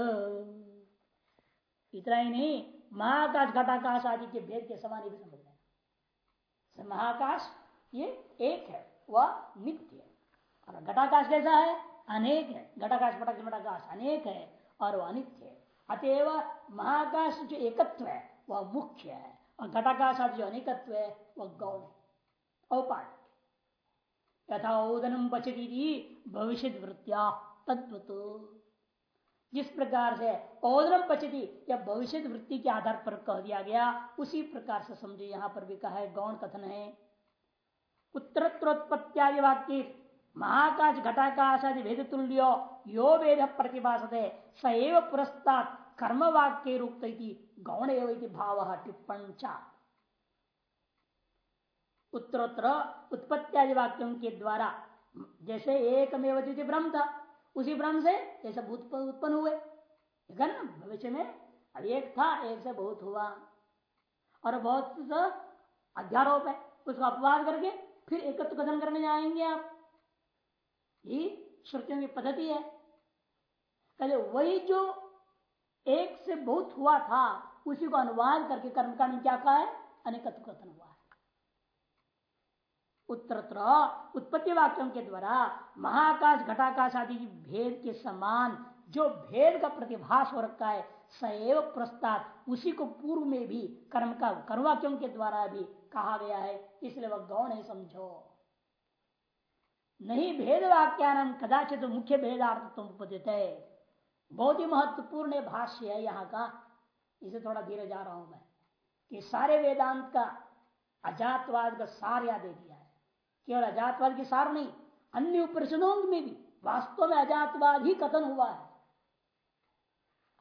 इतना ही नहीं, महाकाश, घटाकाश आदि के भेद के समान भी समझ लेना। महाकाश ये एक है, वह नित्य है। और घटाकाश कैसा है? अनेक है। घटाकाश पटाक अनेक है और वह अनित्य है। अतएव महाकाश जो एकत्व है, वह मुख्य है। और घटाकाश आदि जो अनेकत्व है, वह गौण है औपाठ यथा ओदनम पचती भविष्य वृत्तिया तत्व जिस प्रकार से ओदरम पचती या भविष्य वृत्ति के आधार पर कह दिया गया, उसी प्रकार से समझे। यहाँ पर भी कहा है, गौण कथन है। उत्तरोत्पत्त्यादि वाक्य, महाकाश घटाकाश आदि भेद तुल्यो, यो वेद प्रतिभाषते सएव पुरस्ता कर्म वाक्य रूप गौण एवं भाव टिप्पण चा उत्तरोत्तर उत्पत्त्यादि वाक्यों के द्वारा, जैसे एक में ब्रह्म था उसी ब्रह्म से ये सब उत्पन्न हुए। ना? भविष्य में अब एक था, एक से बहुत हुआ। और बहुत अध्यारोप है, उसका अपवाद करके फिर एकत्र कथन करने जाएँगे आप। ये श्रुतियों की पद्धति है। कहते, वही जो एक से बहुत हुआ था, उसी को अनुवाद करके कर्मकांड क्या कहा है? अनेकत्व कथन हुआ है उत्तर उत्पत्ति वाक्यों के द्वारा महाकाश, घटाकाश आदि भेद के समान जो भेद का प्रतिभास हो रखा है सैव प्रस्ताव उसी को पूर्व में भी कर्म का कर्मवाक्यों के द्वारा भी कहा गया है, इसलिए वह गौण है, समझो। नहीं भेद वाक्यान कदाचित तो मुख्य भेदार्थ तुम उपदित है। बहुत ही महत्वपूर्ण भाष्य है यहाँ का, इसे थोड़ा धीरे जा रहा हूँ मैं, कि सारे वेदांत का अजातवाद का सार या दे दिया है। केवल अजातवाद की सार नहीं, अन्य उपनिषदों में भी, वास्तव में अजातवाद ही कथन हुआ है।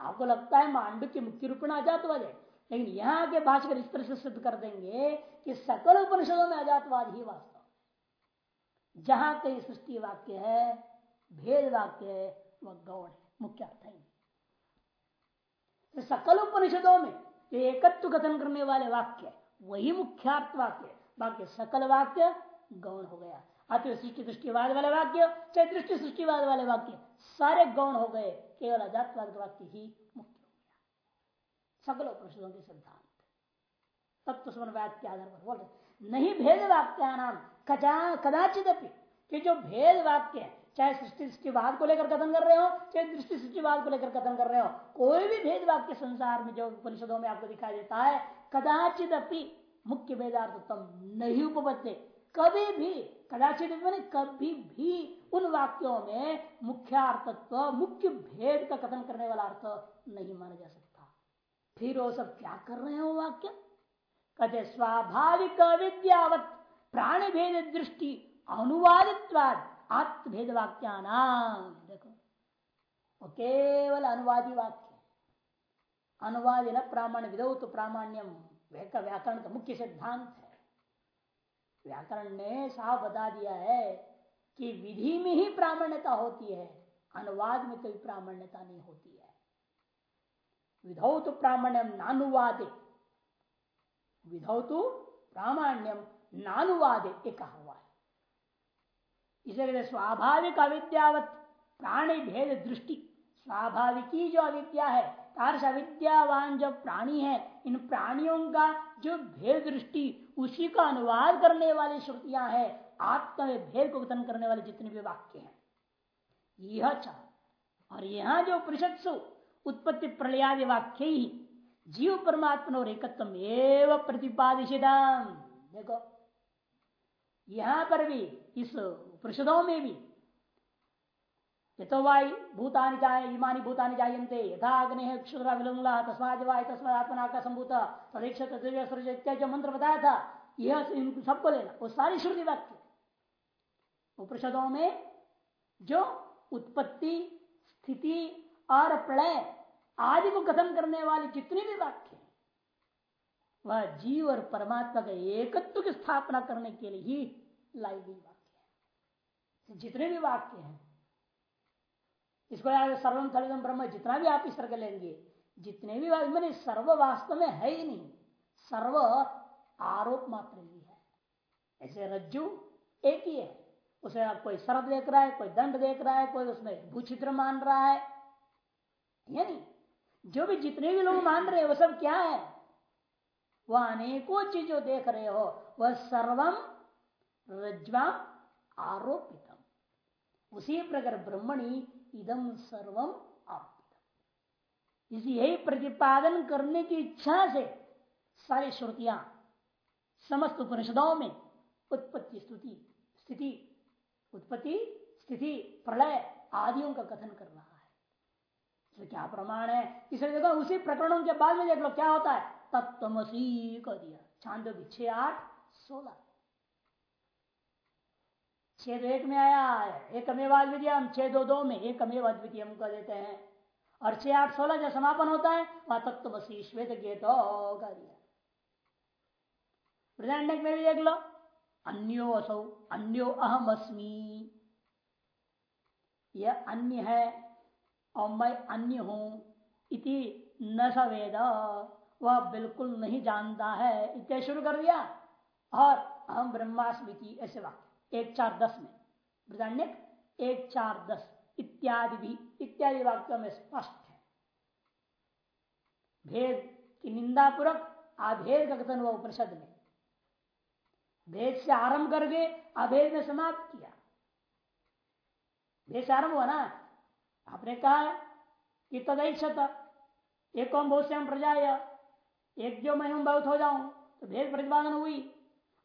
आपको लगता है मांडव के मुख्य रूप में अजातवाद है, लेकिन यहाँ के भाषकर इस तरह से सिद्ध कर देंगे कि सकल उपनिषदों में अजातवाद ही वास्तव जहाँ कई सृष्टि वाक्य है, भेद वाक्य है, वह गौड़ है, मुख्य अर्थ है। तो सकल उपनिषदों में जो एकत्व कथन करने वाले वाक्य वही मुख्यार्थ वाक्य बाकी सकल वाक्य गौण हो गया। अति सृष्टि दृष्टिवाद वाले वाक्य चाहे दृष्टि सृष्टिवाद वाले वाक्य, सारे गौण हो गए, केवल अजातवाद वाक्य ही मुख्य हो गया। सकल उपनिषदों के सिद्धांत। तत्व समन्वयात के आधार पर बोल रहे नहीं भेद वाक्या नाम कदाचित कि जो भेद वाक्य है, चाहे सृष्टि सृष्टिवाद को लेकर कथन कर रहे हो, चाहे दृष्टि सृष्टिवाद को लेकर कथन कर रहे हो, कोई भी भेद वाक्य संसार में जो उपनिषदों में आपको दिखाई देता है, कदाचित मुख्य भेदार्थ नहीं उपपत्ति। कभी भी, कदाचित मैंने कभी भी उन वाक्यों में मुख्यार्थत्व, मुख्य भेद का कथन करने वाला अर्थ नहीं माना जा सकता। फिर वो सब क्या कर रहे हैं वो वाक्य? कहते स्वाभाविक विद्यावत प्राणी भेद दृष्टि, अनुवादित्वाद, आत्मभेद वाक्यानाम। देखो, वो केवल अनुवादी वाक्य अनुवाद न प्रामाण्य विधौ तो प्रामाण्यम व्याकरण का मुख्य सिद्धांत व्याकरण ने साफ़ बता दिया है कि विधि में ही प्रामाण्यता होती है, अनुवाद में कोई प्रामाण्यता नहीं होती है। विधौ तो प्रामाण्यम नानुवादे। विधौ तो प्रामाण्यम नानुवादे कहा हुआ है इसे स्वाभाविक अविद्यावत प्राणी भेद दृष्टि। स्वाभाविकी जो अविद्या है, तारस अविद्यावान जो प्राणी है, इन प्राणियों का जो भेद दृष्टि उसी का अनुवाद करने वाली श्रुतियाँ हैं आत्म भेद को कथन करने वाले जितने भी वाक्य हैं। यह चाह और यहाँ जो परिषद उत्पत्ति प्रलयादि वाक्य ही, जीव परमात्मा और एकत्व एवं प्रतिपादित देखो, यहाँ पर भी, इस परिषदों में भी भूतानि जाए इमानी भूतानि जायन्ते। यथा मंत्र बताया था यह सबको लेना वो सारी श्रुति वाक्य। उपनिषदों में जो उत्पत्ति, स्थिति और प्रलय आदि को कथन करने वाले जितने भी वाक्य वह जीव और परमात्मा के एकत्व की स्थापना करने के लिए ही लाई गई वाक्य है। जितने भी वाक्य हैं इसको सर्वम थलितम ब्रह्म, जितना भी आप इस तरह लेंगे, जितने भी मैंने सर्व वास्तव में है ही नहीं, सर्व आरोप मात्र ही है। ऐसे रज्जु एक ही है। उसे आप कोई शरद देख रहा है, कोई दंड देख रहा है, कोई उसमें भूचित्र मान रहा है यानी जो भी जितने भी लोग मान रहे हैं, वो सब क्या है? वह अनेकों चीज़ देख रहे हो, वह सर्वम रज्वा आरोपितम। उसी प्रकार ब्रह्मणी इदम सर्वम आरोपितम इसी यही प्रतिपादन करने की इच्छा से सारी श्रुतियाँ, समस्त उपनिषदों में उत्पत्ति स्तुति, स्थिति, उत्पत्ति, स्थिति, प्रलय आदियों का कथन कर रहा है। क्या प्रमाण है? इसे देखो, उसी प्रकरणों के बाद में देख लो, क्या होता है? तत्वसी को दिया। छांदो छह आठ सोलह। छह दो एक में आया एक अमेवाद्वितीयम छह दो दो में, एक अमेवाद्वितीयम को देते हैं। और छह आठ सोलह जो समापन होता है वह तत्वसी श्वेत गेतो का दिया में भी देख लो अन्यो असौ, अन्यो अहम अस्मी। यह अन्य है, और मैं अन्य हूँ, इति न सवेद वह बिल्कुल नहीं जानता है इत्या शुरू कर दिया। और अहम ब्रह्मास्मृति ऐसे वाक्य। एक चार दस में। बृदान्यक एक चार दस। इत्यादि भी, इत्यादि वाक्यों में स्पष्ट है। भेद की निंदा पूर्वक अभेद का कथन हुआ उपनिषद में। भेद से आरंभ करके अभेद में समाप्त किया। भेद से आरंभ हुआ ना? आपने कहा कि तदैक्षत एक बहुत से हम प्रजा एक जो मैं हूँ बहुत हो जाऊँ। तो भेद प्रतिपादन हुई।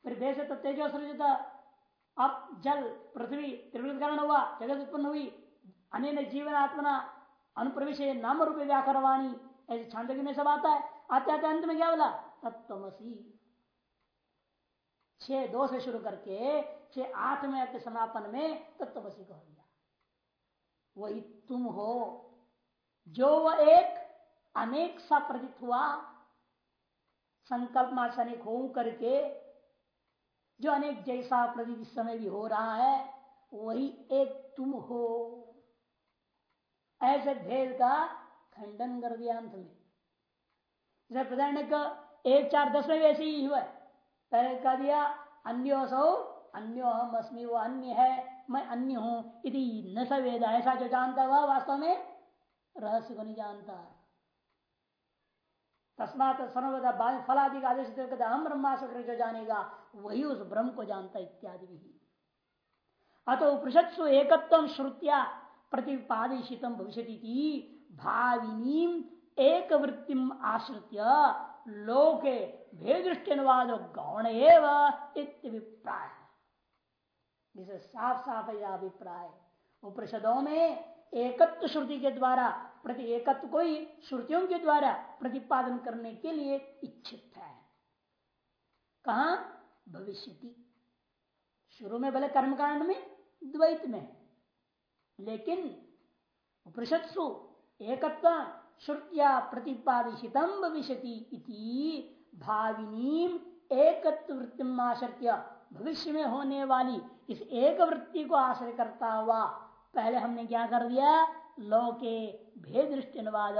फिर भेद से तो तेजो सृजित अब जल, पृथ्वी त्रिवृतकरण हुआ, जगत उत्पन्न हुई। अन्य जीवन आत्मना अनुप्रवेश नाम रूप व्याकरवाणी। ऐसे छांदोग्य में सब आता है। आते आते अंत में क्या बोला? तत्वसी छह दो से शुरू करके, छह आठ में के समापन में तत्वसी कह दिया वही तुम हो। जो वह एक, अनेक सा प्रतीत हुआ संकल्प मार्शनिक हो करके जो अनेक जैसा इस समय भी हो रहा है, वही एक तुम हो। ऐसे भेद का खंडन कर दिया अंत में। जैसे प्रधान एक चार दस में वैसे ही हुआ पहले कह दिया, अन्यो सो अन्यो अस्मी, वो अन्य है, मैं अन्य हूँ यदि न सवेद ऐसा जो जानता वह वास्तव में रहस्य को नहीं जानता। तस्मात सर्वदा फलादि का आदेश देकर हम ब्रह्मास्त्र जो जानेगा, वही उस ब्रह्म को जानता इत्यादि भी। अतो उपनिषत्सु एकत्व श्रुत्या प्रतिपादित भविष्य भाविनी एक वृत्ति आश्रित लोके भेदृष्टि अनुवाद गौण अभिप्राय। जिसे साफ़ साफ़ यह अभिप्राय। उपनिषदों में एकत्व श्रुति के द्वारा प्रति एकत्व को ही श्रुतियों के द्वारा प्रतिपादन करने के लिए इच्छित है। कहा? भविष्य शुरू में भले कर्मकांड में, द्वैत में। लेकिन उपनिषत्सु एकत्व श्रुतिया प्रतिपादित भविष्य भाविनी एकत्व वृत्ति भविष्य में होने वाली इस एक वृत्ति को आश्रय करता हुआ पहले हमने क्या कर दिया? लोके भेद दृष्टि अनुवाद,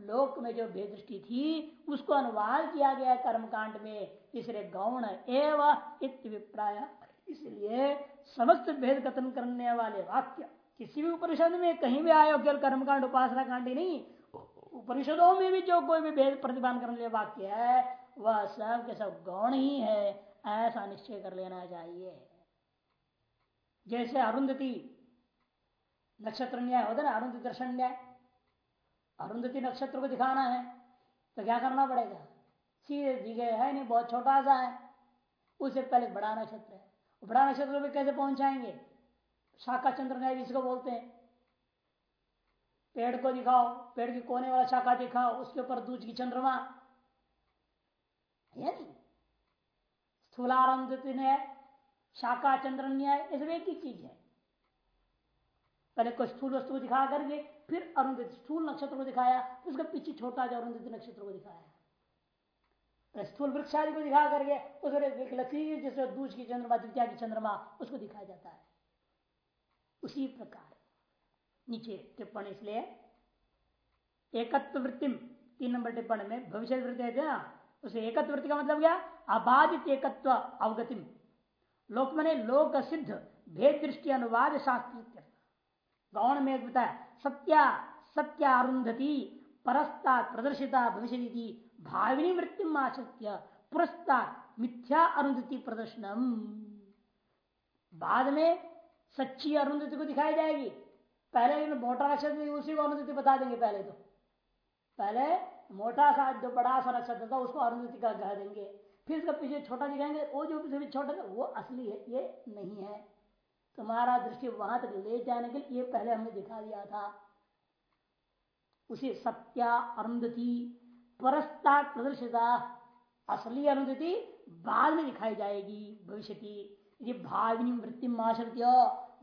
लोक में जो भेद दृष्टि थी, उसको अनुवाद किया गया कर्मकांड में। इसलिए गौण एवं इत्याय इसलिए समस्त भेद कथन करने वाले वाक्य किसी भी उपनिषद में, कहीं भी आयो, केवल कर्मकांड, उपासना कांड ही नहीं, उपनिषदों में भी जो कोई भी भेद प्रतिपादन करने वाले वाक्य है, वह सब के सब गौण ही है। ऐसा निश्चय कर लेना चाहिए। जैसे अरुंधति नक्षत्र न्याय होता ना, अरुंधति दर्शन न्याय। अरुंधति नक्षत्र को दिखाना है तो क्या करना पड़ेगा? सीधे दिखे, है नहीं, बहुत छोटा सा है, उससे पहले बड़ा नक्षत्र है। बड़ा नक्षत्र में कैसे पहुंचाएँगे? शाखा चंद्र न्याय इसको बोलते हैं। पेड़ को दिखाओ, पेड़ के कोने वाला शाखा दिखाओ, उसके ऊपर दूज की चंद्रमा। है नहीं? न्याय शाखा चंद्र न्याय सब एक ही चीज़ है। पहले कोई स्थूल वस्तु को दिखा करके, फिर अरुंधति, स्थूल नक्षत्र को दिखाया उसके पीछे छोटा जो अरुंधति नक्षत्र को दिखाया। स्थूल वृक्ष आदि को दिखा करके उस लकीर जैसे दूज की चंद्रमा, द्वितीय की चंद्रमा, उसको दिखाया जाता है। उसी प्रकार, नीचे टिप्पणी इसलिए एकत्व वृत्तिम तीन नंबर टिप्पणी में भविष्य वृत्ति है ना? उसे एकत्व वृत्ति का मतलब क्या? अबाधित एकत्व अवगतिम। लोक मने लोक सिद्ध भेद दृष्टि अनुवाद शास्त्र गौण में बताया सत्या सत्या अरुंधति, परस्ता प्रदर्शिता भविष्य भाविनी वृत्ति आश्रित्य पुरस्ता मिथ्या अरुंधति प्रदर्शनम। बाद में सच्ची अरुंधति को दिखाई जाएगी। पहले मोटा नक्षत्र उसी को अरुंधति बता देंगे पहले तो। पहले मोटा सा जो बड़ा सा नक्षत्र था, उसको अरुंधति का कह देंगे। फिर उसका पीछे छोटा दिखाएँगे, वो जो पीछे छोटा था, वो असली है, ये नहीं है। तुम्हारा दृष्टि वहाँ तक ले जाने के लिए पहले हमने दिखा दिया था। उसे सत्या अरुंधति परस्ता प्रदर्शिता, असली अरुंधति बाद में दिखाई जाएगी भविष्य की भाविनी वृत्ति आश्रित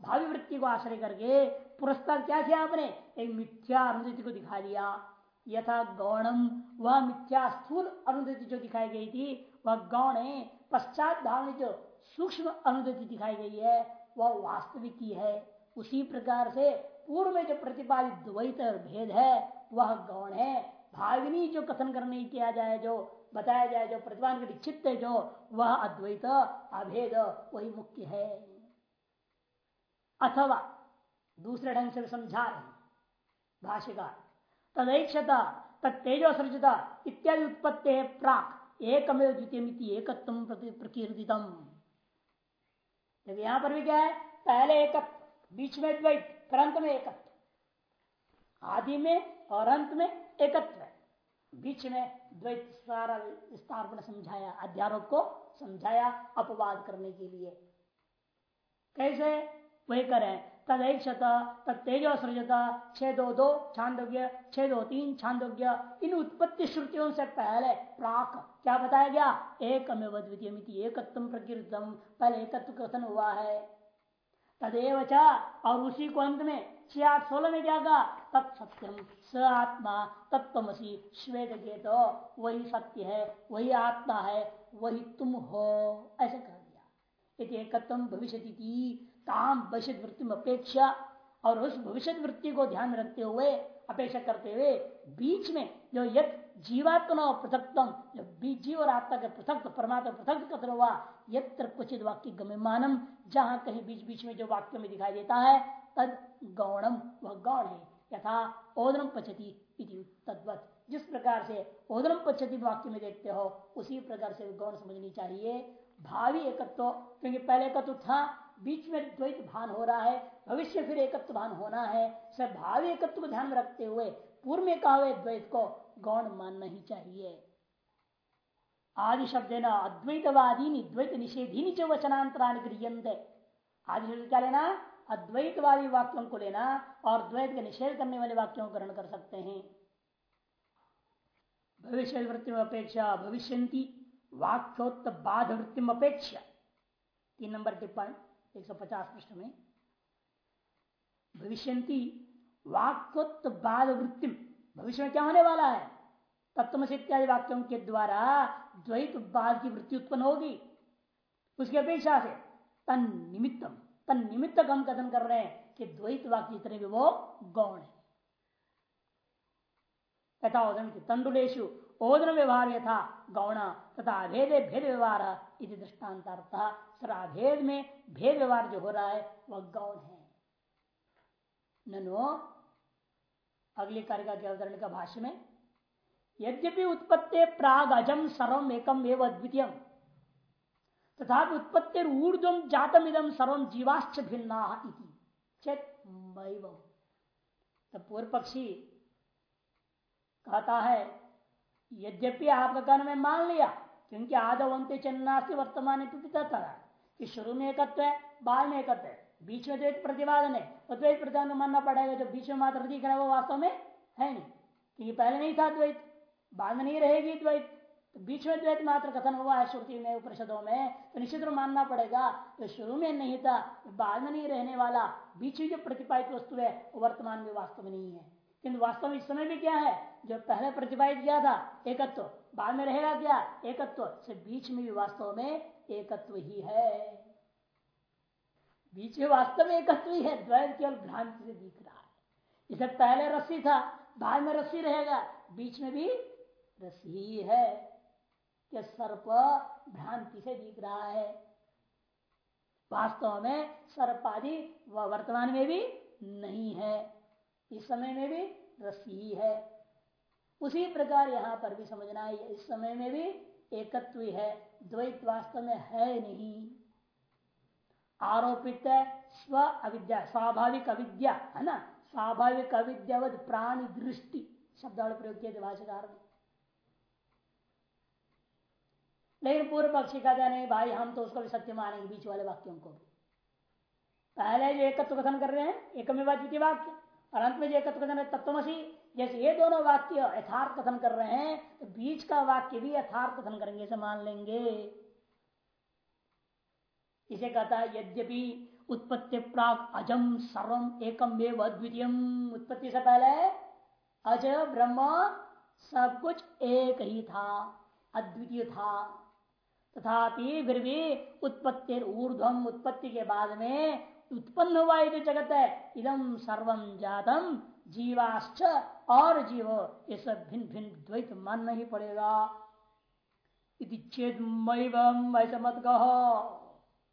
भावी वृत्ति को आश्रय करके पुरस्कार क्या किया आपने? एक मिथ्या अरुंधति को दिखा दिया। यथा गौणम वह मिथ्या स्थूल अरुंधति जो दिखाई गई थी, वह गौण है पश्चात धारण जो सूक्ष्म अरुंधति दिखाई गई है। वह वास्तविक ही। उसी प्रकार से पूर्व में जो प्रतिपादित द्वैत भेद है, वह गौण है। भाविनी जो कथन करने किया जाए, जो बताया जाए, जो प्रतिपादन चित्त है, जो, वह अद्वैत, अभेद, वही मुख्य है। अथवा दूसरे ढंग से समझा रहे भाष्यकार, तदैक्षता तेजो सृजता इत्यादि उत्पत्ति है प्राक, एकमेव द्वितीय एकत्व प्रकीर्तितम। यहाँ पर भी क्या है, पहले एकत्व, बीच में द्वैत, फिर अंत में एकत्व। आदि में और अंत में एकत्व बीच में द्वैत सारा विस्तार समझाया, अध्यारोप को समझाया अपवाद करने के लिए। कैसे? वही करें तद एक शत सृजता छह दो छांदोग्य छह तीन छांदोग्य। इन उत्पत्ति श्रुतियों से पहले प्राक, क्या बताया गया? एक द्वितीय एकत्व प्रकृतम। पहले एकत्व कथन हुआ है। तदेव और उसी को अंत में आठ सोलह में क्या कहा? तत्सत्यम स आत्मा तत्वसी श्वेत के तो वही सत्य है, वही आत्मा है, वही तुम हो, ऐसे कह दिया एकत्व भविष्य ताम भविष्य वृत्ति में अपेक्षा और उस भविष्य वृत्ति को ध्यान रखते हुए अपेक्षा करते हुए बीच में जो यद जीवात्मा पृथकतम जो बीच जीव और आत्मा के पृथक परमात्मा पृथक कथन हुआ यत्र कुचित वाक्य गम्यमानम जहाँ कहीं बीच बीच में जो वाक्य में दिखाई देता है तद गौणम वह गौण है। यथा ओदनम पचती तद्वत। जिस प्रकार से ओदनम पचती वाक्य में देखते हो उसी प्रकार से गौण समझनी चाहिए। भावी एकत्व तो, क्योंकि पहले एकत्व था बीच में द्वैत भान हो रहा है, भविष्य फिर एकत्व भान होना है। सब भावी एकत्व को ध्यान में रखते हुए पूर्व में कहा हुए द्वैत को गौण मानना ही चाहिए। आदि शब्द ना अद्वैतवादी द्वैत निषेधी जो वचनांतरान गृहते आदि शब्द क्या लेना? अद्वैतवादी वाक्यों को लेना और द्वैत का निषेध करने वाले वाक्यों को ग्रहण कर सकते हैं। भविष्य वृत्ति में अपेक्षा भविष्य वाक्योत्त बाध वृत्ति में अपेक्षा। तीन नंबर टिप्पणी। 150 पृष्ठ में भविष्य वाक्योत्त बाद वृत्ति भविष्य में क्या होने वाला है? तत्व इत्यादि वाक्यों के द्वारा द्वैत बाद की वृत्ति उत्पन्न होगी। उसकी अपेक्षा से तन निमित्तम, तन निमित्त हम कथन कर रहे हैं कि द्वैत वाक्य जितने भी वो गौण है। तंडुलेशु ओदन व्यवहार यथा गौण तथा अभेद भेद व्यवहार इति दृष्टांत सर, अभेद में भेद व्यवहार जो हो रहा है, वह गौण है। ननो, अगली कार्य के अवतरण का भाष्य में, यद्यपि उत्पत्ति प्राग अजम सर्वम एकम एवं अद्वितीय तथा उत्पत्ति ऊर्धम जातम इदम सर्वम जीवाश्च भिन्ना चेत पूर्व पक्षी कहता है यद्यपि आपका कहना मैं मान लिया, क्योंकि आदव अंत्य चन्नास्ति वर्तमान कि शुरू में एकत्व है, बाद में एकत्व है। बीच में द्वैत प्रतिपादन है प्रतिपादन मानना पड़ेगा जो बीच में मात्र दिख रहा है, वो वास्तव में है नहीं। क्योंकि पहले नहीं था द्वैत बाद में नहीं रहेगी द्वैत तो बीच में द्वैत मात्र कथन हुआ है श्रुति में, उपनिषदों में। तो निश्चित रूप मानना पड़ेगा तो शुरू में नहीं था, बाद में नहीं रहने वाला, बीच में जो प्रतिपादित वस्तु है, वो वर्तमान में वास्तव में नहीं है। किंतु वास्तव में इस समय भी क्या है? जो पहले प्रतिपादित किया था, एकत्व, बाद में रहेगा क्या? एकत्व। से बीच में भी वास्तव में एकत्व ही है। बीच में वास्तव में एकत्व ही है। द्वैत केवल भ्रांति से दिख रहा है। इसे पहले रस्सी था, बाद में रस्सी रहेगा। बीच में भी रस्सी ही है। कि सर्प भ्रांति से दिख रहा है। वास्तव में सर्प आदि वर्तमान में भी नहीं है। इस समय में भी रसी है उसी प्रकार यहाँ पर भी समझना है, इस समय में भी एकत्व है द्वैत वास्तव में है नहीं। आरोपित है स्व अविद्या, स्वाभाविक अविद्या, है ना? स्वाभाविक अविद्यावत प्राणी दृष्टि शब्द प्रयोग किए भाषाकार लेकिन पूर्व पक्षी कहता नहीं भाई, हम तो उसको भी सत्य मानेंगे, बीच वाले वाक्यों को भी। पहले जो एकत्व कथन कर रहे हैं, एकमेवा द्वितीय वाक्य। और अंत में जो कथन तत्वमसी, जैसे ये दोनों वाक्य यथार्थ कथन कर रहे हैं तो बीच का वाक्य भी यथार्थ कथन करेंगे, इसे मान लेंगे। इसे कहता है, यद्यपि उत्पत्ति प्राग अजम सर्वम एकम एव अद्वितीय उत्पत्ति से पहले अज ब्रह्म सब कुछ एक ही था, अद्वितीय था। तथापि फिर भी उत्पत्ति ऊर्धम उत्पत्ति के बाद में उत्पन्न हुआ ये जो जगत है इदम सर्वम जातम जीवाश्च और जीव ये सब भिन्न भिन्न द्वैत मानना ही पड़ेगा चेत ऐसे मत कहो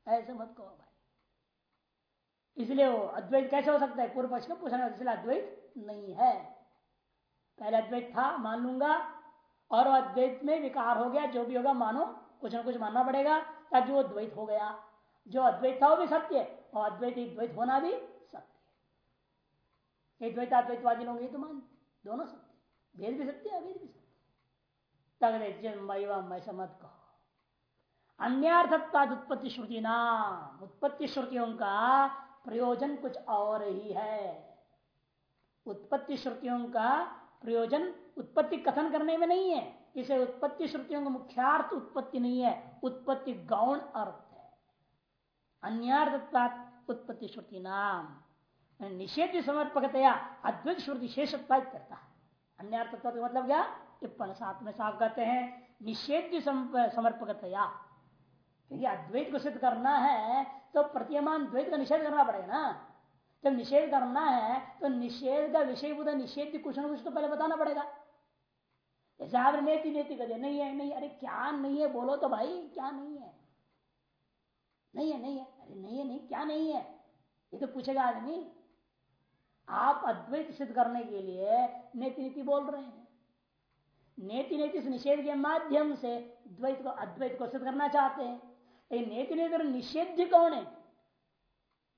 ऐसे मत कहो भाई। इसलिए वो अद्वैत कैसे हो सकता है? पूर्व पक्ष को पूछना इसलिए अद्वैत नहीं है। पहले अद्वैत था, मान लूँगा। और अद्वैत में विकार हो गया, जो भी होगा, मानो, कुछ ना कुछ मानना पड़ेगा, ताकि वो द्वैत हो गया। जो अद्वैत था वो भी सत्य है, और अद्वैत द्वैत होना भी सत्य है। द्वैताद्वैतवादी लोग ये तो मान दोनों सत्य भेद भी सत्य अभेद भी सत्य तगड़े ऐसा मत कहो। अन्यर्थत्वाद उत्पत्ति श्रुति नाम। उत्पत्ति श्रुतियों का प्रयोजन कुछ और ही है। उत्पत्ति श्रुतियों का प्रयोजन उत्पत्ति कथन करने में नहीं है। इसे उत्पत्ति श्रुतियों का मुख्यार्थ उत्पत्ति नहीं है। उत्पत्ति गौण अर्थ। अन्यर्थत्वाद उत्पत्ति श्रुति नाम निषेध समर्पकतया अद्वैत श्रुति शेषत्व करता। है अन्य का मतलब क्या? टिप्पण साथ में साफ़ कहते हैं, निषेध समर्पकतया। क्योंकि अद्वैत को सिद्ध करना है तो प्रतिमान द्वैत का निषेध करना पड़ेगा ना। जब निषेध करना है तो निषेध का विषय बुद्ध निषेध कुछ ना कुछ तो पहले बताना पड़ेगा। जैसे नेति नेति नहीं है, नहीं अरे, क्या नहीं है? बोलो तो भाई, क्या नहीं है? नहीं है नहीं है। अरे नहीं है, नहीं, क्या नहीं है? ये तो पूछेगा आदमी। आप अद्वैत सिद्ध करने के लिए नेति नीति बोल रहे हैं। नेति नेति से निषेध के माध्यम से द्वैत को, अद्वैत को सिद्ध करना चाहते हैं। लेकिन नेति नेति निषेध कौन है?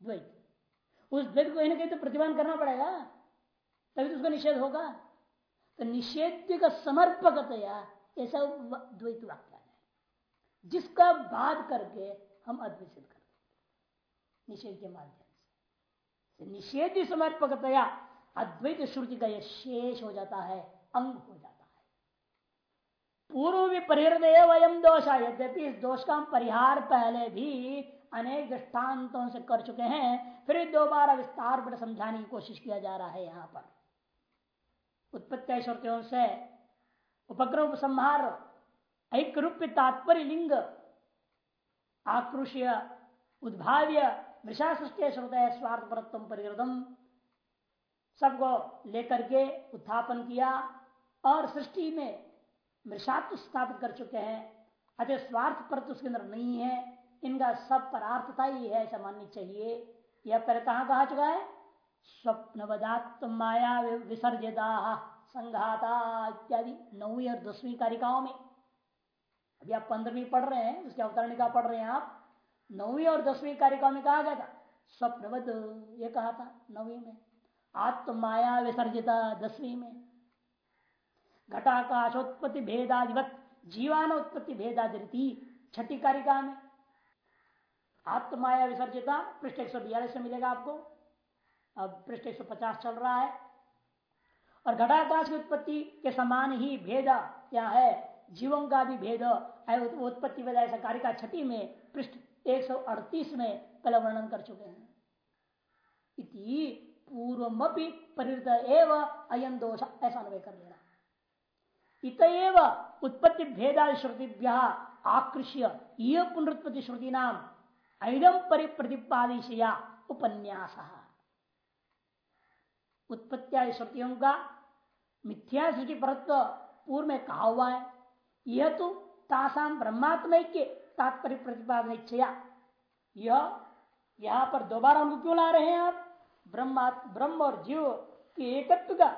द्वैत। उस द्वैत को कहीं तो प्रतिबंध करना पड़ेगा। तभी तो उसका निषेध होगा। तो निषेध का समर्पकतया ऐसा द्वैत वाक्य है। जिसका बात करके हम अद्वैत करते निषेध के माध्यम से। निषेध समर्पकतया अद्वैत श्रुति का यह शेष हो जाता है, अंग हो जाता है। पूर्व भी परिहृदय वयम दोष यद्यपि इस दोष का परिहार पहले भी अनेक दृष्टान्तों से कर चुके हैं, फिर दोबारा विस्तार पर समझाने की कोशिश किया जा रहा है यहाँ पर। उत्पत्ति श्रुतियों से उपक्रम संहार एक रूप तात्पर्य लिंग आक्रोश्य उद्भाव्य वृषा सृष्टि श्रुदय स्वार्थ परत्म परिवृतम सबको लेकर के उत्थापन किया और सृष्टि में मृषात्व स्थापित कर चुके हैं। अतः स्वार्थ पर तो उसके अंदर नहीं है। इनका सब परार्थता ही है ऐसा माननी चाहिए। यह पहले कहा कहा चुका है? स्वप्न माया विसर्जिता संघाता इत्यादि नौवीं और दसवीं कारिकाओं में। अभी आप पंद्रहवीं पढ़ रहे हैं, उसके अवतरणिका पढ़ रहे हैं आप, नौवीं और दसवीं कार्यक्रम में कहा गया था? स्वप्नवद ये कहा था, नौवीं में। आत्म माया विसर्जिता, दसवीं में। घटाकाशोत्पत्ति भेदाधिवत जीवान उत्पत्ति भेदाधि छठी कारिका में। आत्म माया विसर्जिता, पृष्ठ एक सौ मिलेगा आपको। अब पृष्ठ एक सौ पचास चल रहा है। और घटाकाश की उत्पत्ति के समान ही भेदा क्या है? जीवों का भी भेद उत्पत्ति ऐसा कारिका छठी में पृष्ठ 138 में पहले वर्णन कर चुके हैं। इति पूर्वमपि परिवृत एव अयम दोष, ऐसा अनुभव कर लेना। इत उत्पत्ति भेदा श्रुतिभ्य आकृष्य यह पुनरुत्पत्ति श्रुति नाम ऐदम परिप्रतिपादिशया उपन्यास। उत्पत्ति श्रुतियों का मिथ्या श्रुति परत्व पूर्व में कहा हुआ है। यह तो तासाम ब्रह्मात्म के तात्पर्य प्रतिपादन इच्छया। यह, यहाँ पर दोबारा हमको क्यों ला रहे हैं आप? ब्रह्मा ब्रह्म और जीव के एकत्व का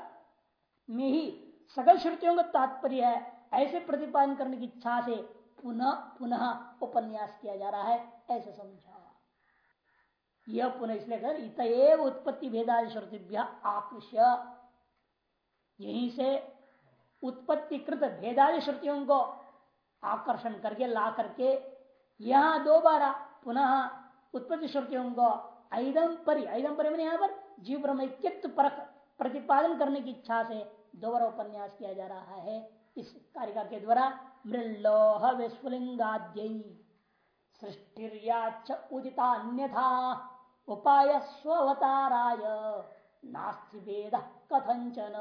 में ही सकल श्रुतियों का तात्पर्य है, ऐसे प्रतिपादन करने की इच्छा से पुनः पुनः उपन्यास किया जा रहा है, ऐसे समझा। यह पुनः इसलिए कर इत उत्पत्ति भेदादि श्रुतिभ्य आकृष्य। यहीं से उत्पत्ति कृत भेदादि श्रुतियों को आकर्षण करके, ला करके यहाँ दोबारा पुनः उत्पत्ति श्रुतियों को ऐदम परि ऐदम परि मैंने यहाँ पर जीव ब्रह्म परक प्रतिपादन करने की इच्छा से दोबारा उपन्यास किया जा रहा है। इस कारिका के द्वारा मृलोह विस्फुलिंगाद्य सृष्टिर्याच उदिता अन्यथा उपाय स्वताराय नास्ति वेद कथंचन